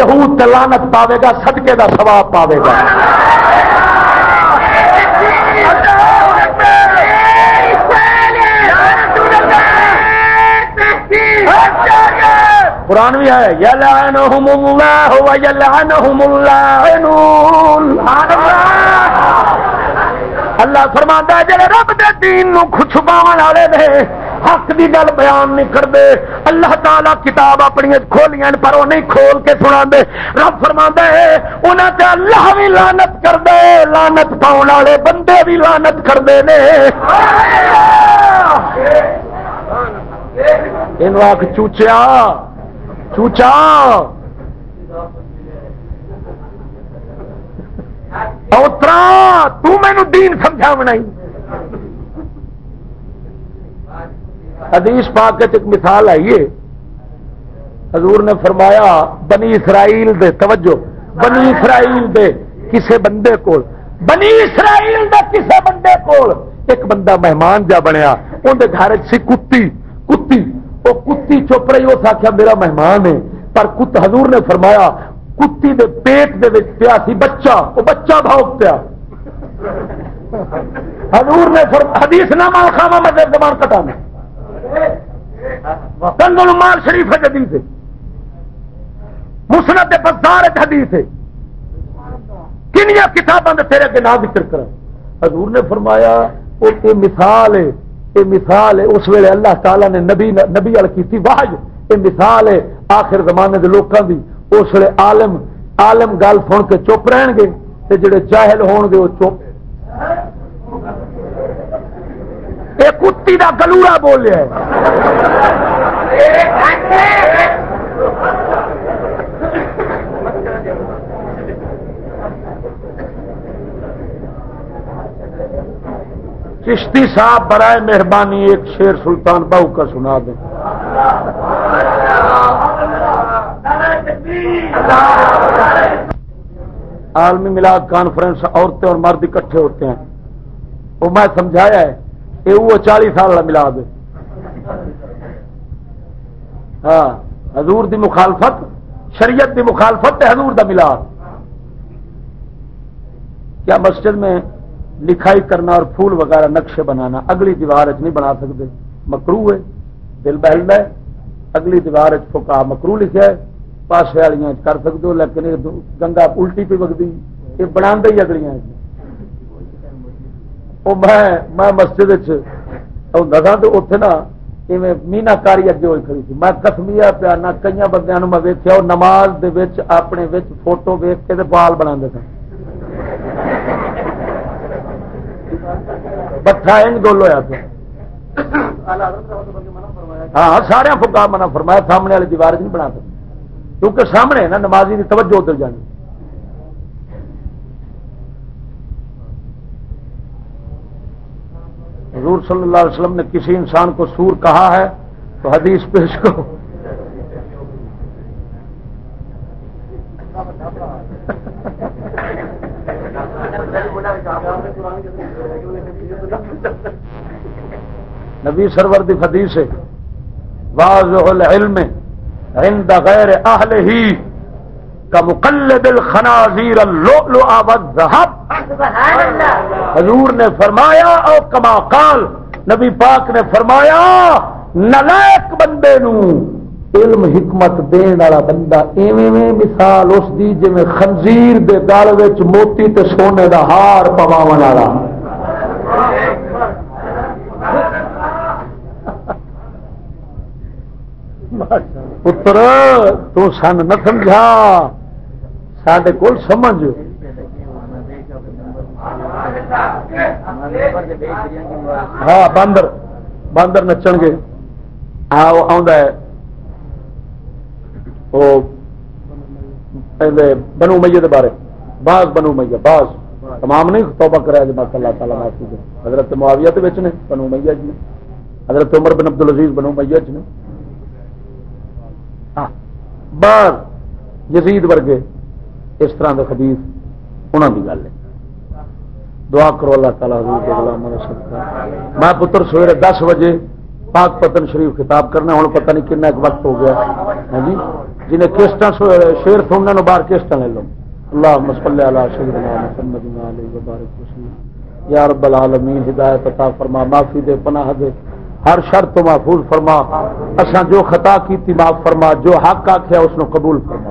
یہود تے لانت پاوے گا، صدقے دا ثواب پاوے گا۔ قرآن بھی ہے یلعنہم اللہ و یلعنہم اللاعنون اللہ فرماندا ہے جڑے رب دے دین نو کھچپاون والے نے حق دی گل بیان نہیں کرتے اللہ تعالی کتاب اپنی کھولیاں پر وہ نہیں کھول کے سنا دے رب فرما ہے انہوں تے اللہ بھی لانت کر دے لانت پاؤن والے بندے بھی لانت کرتے ہیں آخ چوچیا چوچا اوترا تین دین سمجھا بنا حدیث پاک ایک مثال آئیے حضور نے فرمایا، بنی اسرائیل دے، توجہ، بنی اسرائیل دے کسے بندے کو بنی اسرائیل دے کسے بندے کو ایک بندہ مہمان جا بنیا اندر گھر سی کتی کتی وہ کتی چپ رہی اس آخیا میرا مہمان ہے پر کت حضور نے فرمایا کتی دے پیٹ دے پیا سی بچہ، وہ بچہ بھاؤ پیا۔ حضور نے حدیث نہ مال خاما مدد زمان کٹانا کنگل مال شریف ہے حدیث مسنت بزار حدیث ہے کنیا کتابوں تیرے کے نام ذکر کر حضور نے فرمایا، وہ مثال ہے۔ یہ مثال ہے، اس ویلے اللہ تعالیٰ نے نبی نبی کی واج یہ مثال ہے آخر زمانے کے لوگوں کی اس ویلے عالم عالم گل سن کے چپ رہن گے تے جڑے جاہل ہون گے، وہ چپ یہ کتی کا گلورا بولیا چشتی صاحب برائے مہربانی ایک شیر سلطان بہو کا سنا دیں۔ عالمی ملاد کانفرنس عورتیں اور مرد اکٹھے ہوتے ہیں۔ وہ میں سمجھایا ہے کہ وہ چالیس سال والا ملاد ہاں حضور دی مخالفت، شریعت دی مخالفت ہے حضور دا ملاد کیا مسجد میں لکھائی کرنا اور پھول وغیرہ نقشے بنانا، اگلی دیوار نہیں بنا سکتے۔ مکرو ہے، دل بہل ہے، اگلی دیوار چکا مکرو لکھا ہے، پاسے والی کر سکتے ہو، لیکن گنگا الٹی پہ وگتی یہ بنا ہی اگلی میں مسجد ہوں تو اتنے نا مینا کاری اگے ہوئی کھڑی تھی۔ میں کسمیا پیا نہ کئی بندے میں ویکیا نماز دے اپنے فوٹو ویک کے بال بنا سن۔ بٹھا گول ہوا ہاں سارے فکا منع فرمایا سامنے والی دیوار نہیں بنا سکتے۔ کیونکہ سامنے نا نمازی کی توجہ ادھر جانی حضور صلی اللہ علیہ وسلم نے کسی انسان کو سور کہا ہے تو حدیث پیش کرو۔ نبی سرور دی حدیث ہے، واضح العلم عند غیر اہل ہی کا مقلد الخنازیر اللؤلؤ والذهب حضور نے فرمایا او کما قال، نبی پاک نے فرمایا نلائک بندے نو۔ علم حکمت دین والا بندہ ایویں مثال اس دی جویں خنزیر دے گل وچ موتی تے سونے دا ہار پواون والا۔ پتر تو سن نہ سمجھا سڈے کو سمجھ ہاں باندر باندر نچن گے بنو میے بارے باز بنو میے باز تمام نہیں توبہ کرا جی بس اللہ تعالیٰ معافی دے حضرت معاویہ نے بنو میاں جی نے حضرت عمر بن عبد العزیز بنو میاں جی نے بعض یزید ورگے اس طرح کے خبیز انہوں کی گل ہے۔ دعا کرو اللہ تعالیٰ میں پتر سویرے دس بجے پاک پتن شریف خطاب کرنا ہوں پتہ نہیں کن وقت ہو گیا۔ ہاں جی؟ جنہیں کیسٹ شیر سننے باہر کیسٹ لے لو۔ اللہ مسل یا رب العالمین، ہدایت عطا فرما، معافی دے، پناہ دے۔ ہر شرط تو محفوظ فرما۔ اساں جو خطا کی معاف فرما، جو حق آخیا اس کو قبول فرما۔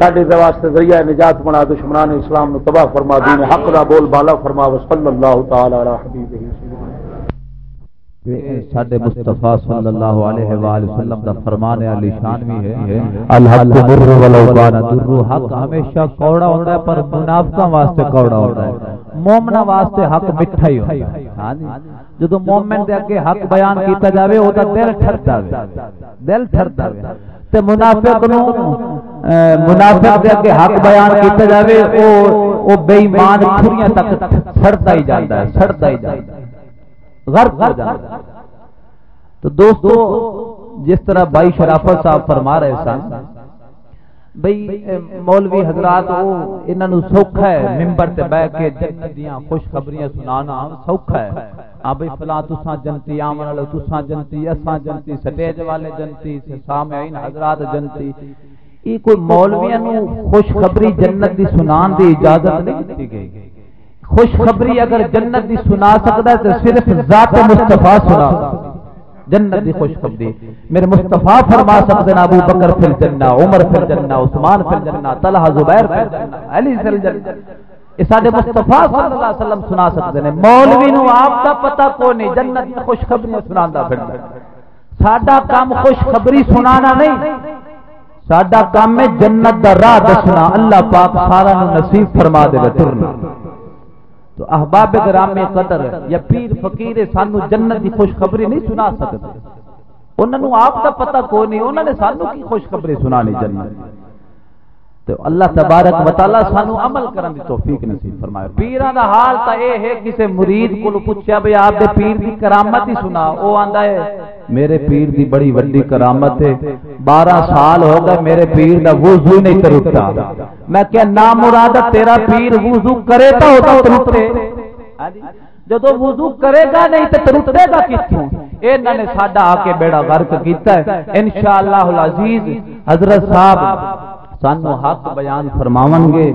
سڈے واسطے ذریعہ نجات بنا، دشمنان اسلام نو تباہ فرما، دین حق دا بول بالا فرما۔ وصلی اللہ تعالی علی حبیبہ۔ ساڈے مصطفی صلی اللہ علیہ والہ وسلم دا فرمان علی شان بھی ہے الحق مر ولو کان در حق ہمیشہ کوڑا ہوتا ہے پر منافقاں واسطے کوڑا ہوتا ہے۔ مومنا واسطے حق میٹھا ہی ہوتا ہے۔ ہاں جی۔ جدو مومن دے اگے حق بیان کیتا جاوے او دا دل ٹھردا ہے دل ٹھردا ہے تے منافق نو منافق دے اگے حق بیان کیتا جاوے او او بے ایمان تک سڑتا ہی جاندا ہے سڑتا ہی جاندا ہے۔ غرق ہو جاندا ہے تو دوستو، جس طرح بھائی شرافت صاحب فرما رہے سن بھئی مولوی حضرات، وہ انہاں نو سوکھا ہے منبر تے بیٹھ کے جنت دیاں خوشخبریاں سنانا سوکھا ہے۔ ہاں بھئی فلاں تساں جنتی، آمن والے تساں جنتی، اساں جنتی، سٹیج والے جنتی، سامعین حضرات جنتی۔ یہ کوئی مولویاں نو خوشخبری جنت دی سنان دی اجازت نہیں دتی گئی۔ خوشخبری اگر جنت دی سنا سکدا ہے تے صرف ذات مصطفی سنا. جنت دی خوشخبری. میرے مصطفیٰ فرما سکتے ہیں، ابو بکر فی الجنہ، عمر فی الجنہ، عثمان فی الجنہ، طلحہ زبیر فی الجنہ، علی فی الجنہ. اس ساڈے مصطفیٰ صلی اللہ علیہ وسلم سنا سکتے ہیں۔ مولوی نو آپ دا پتہ کو نہیں جنت دی خوشخبری سناندا پھردا ساڈا کام خوشخبری سنانا نہیں۔ ساڈا کام ہے جنت دا راہ دسنا۔ اللہ پاک سارا نصیب فرما دے ترنا تو احباب گرام قدر یا پیر فقیر سانو جنت کی خوشخبری نہیں سنا سکتے۔ انہوں آپ کا پتہ کو نہیں انہوں نے سانو کی خوشخبری سنانی جنت؟ تو اللہ تبارک و تعالی سانو عمل کرن دی توفیق نصیب فرمائے۔ پیراں دا حال تا اے ہے کسے مرید کول پوچھیا بھئی آپ دے پیر دی کرامت ہی سنا۔ او آندا ہے میرے پیر دی بڑی وڈی کرامت ہے۔ 12 سال ہو گئے میرے پیر دا وضو نہیں ترتا میں کہ نا مراد تیرا پیر وضو کرے تا ہوتا ترتے جدو وضو کرے گا نہیں تے ترتے گا کتھوں انہاں نے ساڈا آ کے بیڑا غرق کیتا ہے۔ انشاءاللہ العزیز حضرت صاحب سانو حق بیان فرماون گے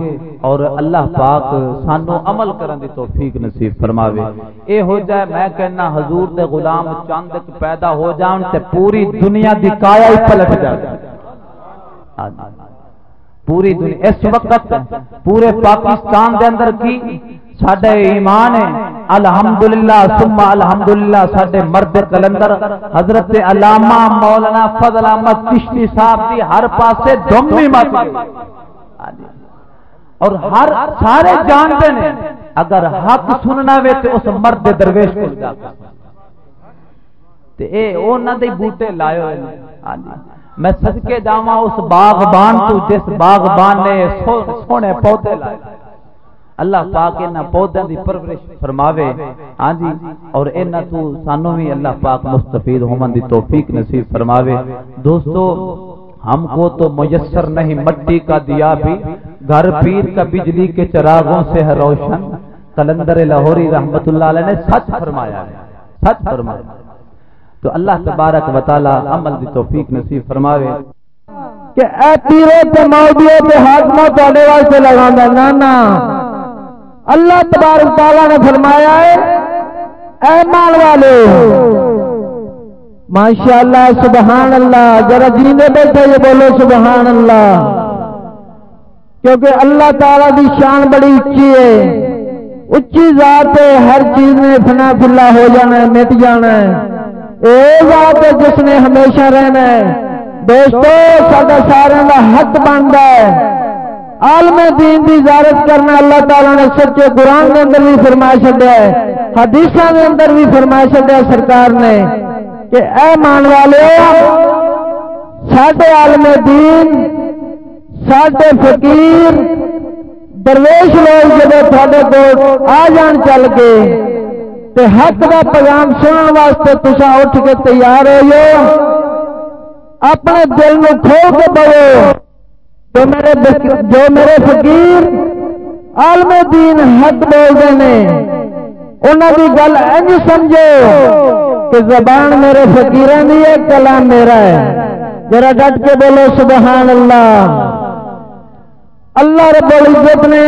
اور اللہ پاک سانو عمل کرن دی توفیق نصیب فرماوے۔ اے ہو جائے میں کہنا حضور دے غلام چاند پیدا ہو جان تے پوری دنیا دی کایا ہی پلٹ جائے۔ پوری دنیا اس وقت پورے پاکستان دے اندر کی سڈے ایمان ہے الحمدللہ ثم الحمدللہ سڈے مرد کلندر حضرت علامہ مولانا فضل احمد چشتی صاحب کی ہر پاسے دم بھی مت اور ہر سارے جانتے ہیں اگر حق سننا وے تو اس مرد درویش کو جا تے اے انہاں دے بوٹے لائے ہوئے ہاں جی میں صدقے جاواں اس باغبان تو جس باغبان نے سونے پودے لائے اللہ پاک انہاں پودیاں دی پرورش فرماوے۔ ہاں جی اور انہاں تو سانو بھی اللہ پاک مستفید ہون دی توفیق نصیب فرماوے۔ دوستو، ہم کو تو میسر نہیں، مٹی کا دیا بھی، گھر پیر کا بجلی کے چراغوں سے ہے روشن۔ کلندر لاہوری رحمت اللہ علیہ نے سچ فرمایا ہے۔ سچ فرمایا تو اللہ تبارک و تعالی عمل دی توفیق نصیب فرماوے۔ کہ اے پیرے تے مولوی تے حاکموں تواڈے واسطے لگاندا نا نا اللہ تبارک تعالیٰ نے فرمایا ہے، اے مال والے ماشاء اللہ سبحان اللہ ذرا جینے بیٹھے یہ بولو سبحان اللہ کیونکہ اللہ تعالیٰ کی شان بڑی اچھی ہے۔ اچھی ذات ہے، ہر چیز میں فنا فلا ہو جانا ہے، مٹ جانا ہے۔ اے ذات ہے، جس نے ہمیشہ رہنا ہے۔ دوستو سارا سارا حق بنتا ہے۔ عالم دین دی زیارت کرنا اللہ تعالیٰ نے سچے قرآن کے اندر بھی فرما چڈیا ہے حدیث کے اندر بھی فرما چڈیا سرکار نے کہ اے مان والے سڈے عالم دین سڈے فقیر، درویش لوگ جب تھوڑے کو آ جان چل کے تے حق کا پیغام سننے واسطے تصا اٹھ کے تیار ہو جاؤ اپنے دل میں کھو کے بو جو میرے جو میرے فقیر عالم دین حق بولتے ہیں انہوں کی گل انج سمجھو کہ زبان میرے فقیران دی ہے کلام میرا ہے۔ ذرا ڈٹ کے بولو، سبحان اللہ۔ اللہ رب العزت نے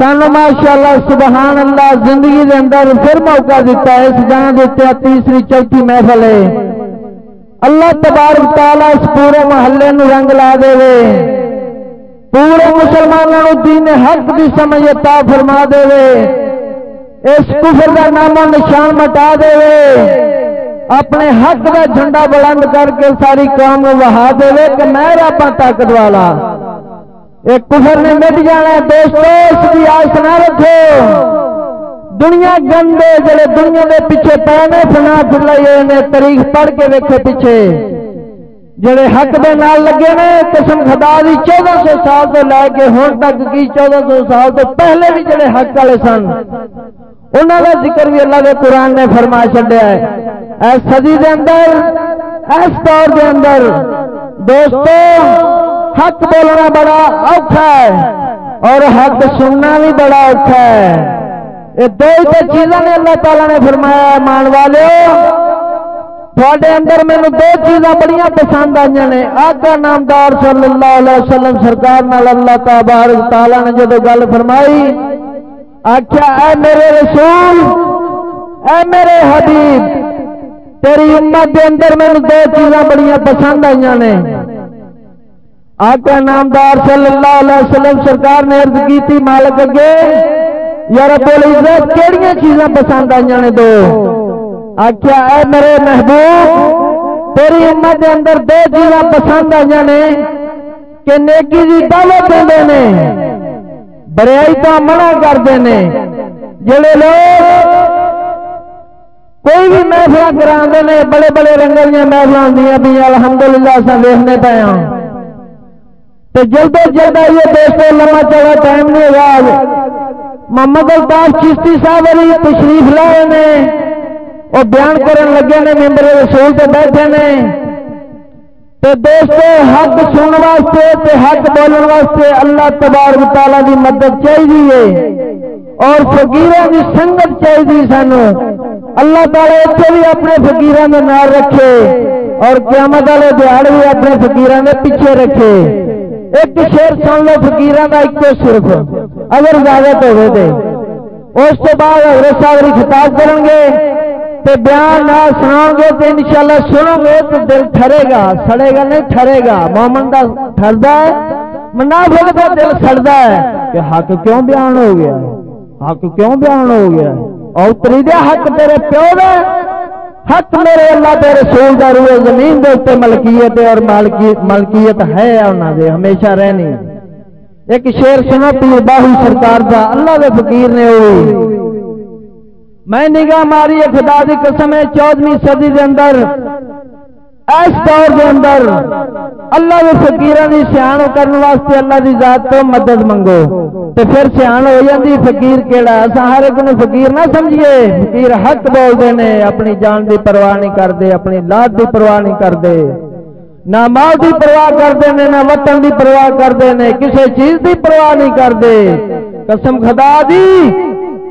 سن ماشاء اللہ سبحان اللہ زندگی دے اندر پھر موقع دیتا ہے، اس جان دیتے تیسری چوتھی محفل ہے۔ اللہ تبارک تعالی اس پورے محلے نو رنگ لا دے پورے مسلمانوں دین حق کی سمجھ عطا فرما دے اس کفر کا نام نشان مٹا دے اپنے حق کا جھنڈا بلند کر کے ساری قوم وہا دے کہ میں راپا ہاں طاقت والا۔ ایک کفر نے مٹ جانا دوستو، اس کی آس نہ رکھو۔ دنیا گندے جڑے دنیا کے پیچھے پینے سنا چلائی نے، تاریخ پڑھ کے ویکے پیچھے۔ جڑے حق دے نال لگے نے، قسم خدا دی، چودہ سو سال تو لے کے ہوں تک کی چودہ سو سال تو پہلے بھی جڑے حق والے سن۔ انہوں کا ذکر بھی اللہ کے قرآن نے فرما چڈیا ہے۔ اس صدی دے اندر اس دور دے اندر، دوستو، حق بولنا بڑا اوکھا ہے اور حق سننا بھی بڑا اوکھا ہے۔ یہ دو ہی چیزوں نے اللہ تعالیٰ نے فرمایا مان والے تھوڑے اندر مینو دو چیزاں بڑی پسند آئی نے۔ آگا نامدار صلی اللہ علیہ وسلم سرکار نال اللہ تبارک تعالیٰ نے جب گل فرمائی آخیا اے میرے رسول، اے میرے حبیب، تیری امت کے اندر مینو دو چیزاں بڑی پسند آئی نے۔ آقا نامدار صلی اللہ علیہ وسلم سرکار نے عرض کی مالک اگے یا رب العزت کیڑی چیزاں پسند آئی نے دو؟ آخیا اے میرے محبوب، تیری امت کے اندر دو چیزاں پسند آئی نے کہ نیکی کی دعوت دے نے، بریائی تو منع کرتے ہیں جڑے لوگ کوئی بھی محفل کرا نے، بڑے بڑے رنگل دیا محفل آدی بھی الحمد للہ اصل دیکھنے پے ہوں تو جلد جلد آئیے دوستوں لما چوڑا ٹائم نہیں ہوا محمد الطاف چشتی صاحب علی تشریف لائے نے، وہ بیان کرن لگے نے، ممبر رسول سے بیٹھے نے۔ تو دوستو، حق سن واسطے تے حق بولن واسطے اللہ تبارک تعالی دی مدد چاہیے اور فقیران دی سنگت چاہیے سانو۔ اللہ تعالی اتنے بھی اپنے فقیران کے نام رکھے اور قیامت والے دیہڑ بھی اپنے فقیران کے پیچھے رکھے۔ ایک شیر سن لو فکیر کا ایک صرف۔ اگر اجازت ہوئے تھے اس کے بعد حضرت صاحب خطاب کریں گے تو بیان نہ سناؤ گے تو ان شاء اللہ سنو گے تو دل ٹھرے گا، سڑے گا نہیں ٹھرے گا۔ مومن کا ٹرتا ہے، منافق کا دل سڑتا ہے کہ حق کیوں بیان ہو گیا؟ حق کیوں بیان ہو گیا؟ اور اتری دیا حق تیرے پیو دے۔ حق میرے اللہ دے رسول دا روئے زمین دے اوپر ملکیت اور ملکیت ہے انہوں دے، ہمیشہ رہنی ایک شیر سنو، پیر باہو سرکار دا۔ اللہ دے فقیر نے ہوئی میں نگاہ ماری خدا دی قسم ہے، چودویں صدی دے اندر اس دور دے اندر اللہ کے فقیر کی سیاح کرنے واسطے اللہ دی ذات تو مدد منگو۔ تو پھر سیاح ہو جاتی فقیر کہڑا اصا ہر ایک فقیر نہ سمجھیے۔ فقیر حق بولتے ہیں اپنی جان دی پرواہ نہیں کرتے اپنی لات دی پرواہ نہیں کرتے نہ مال دی پرواہ کرتے ہیں نہ وطن دی پرواہ کرتے ہیں کسی چیز دی پرواہ نہیں کرتے قسم خدا دی۔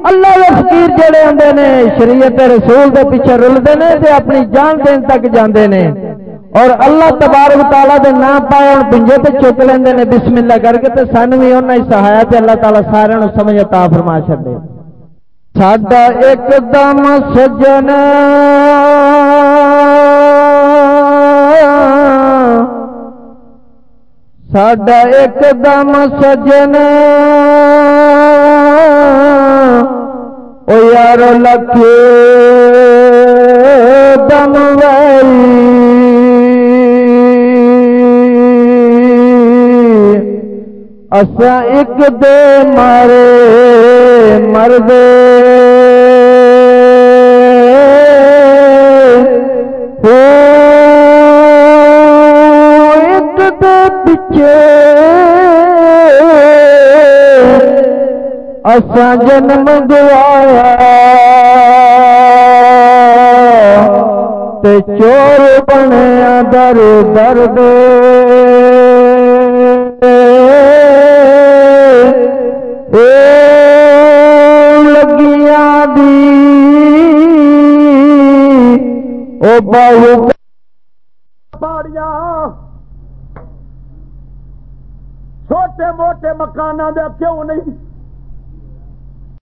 اللہ کے فقیر جڑے آتے نے، شریعت رسول کے پیچھے رلتے ہیں تے اپنی جان دین تک جاندے نے۔ اور اللہ تبارک تعالیٰ دے نام پائے اور پنجے تے چک لیندے نے، بسم اللہ کر کے تے سن بھی انہیں سہایا تے اللہ تعالیٰ سارے نو سمجھ عطا فرما چھڈے۔ ساڈا ایک دم سجن ساڈا ایک دم سجن او یار لکھ دم اسا ایک دے مارے مرد ایک دے پچھے اسا جنم گوایا تے چور بنیا در درد لگیاں دی او باہو پاڑیاں چھوٹے موٹے مکانوں دے کیوں نہیں؟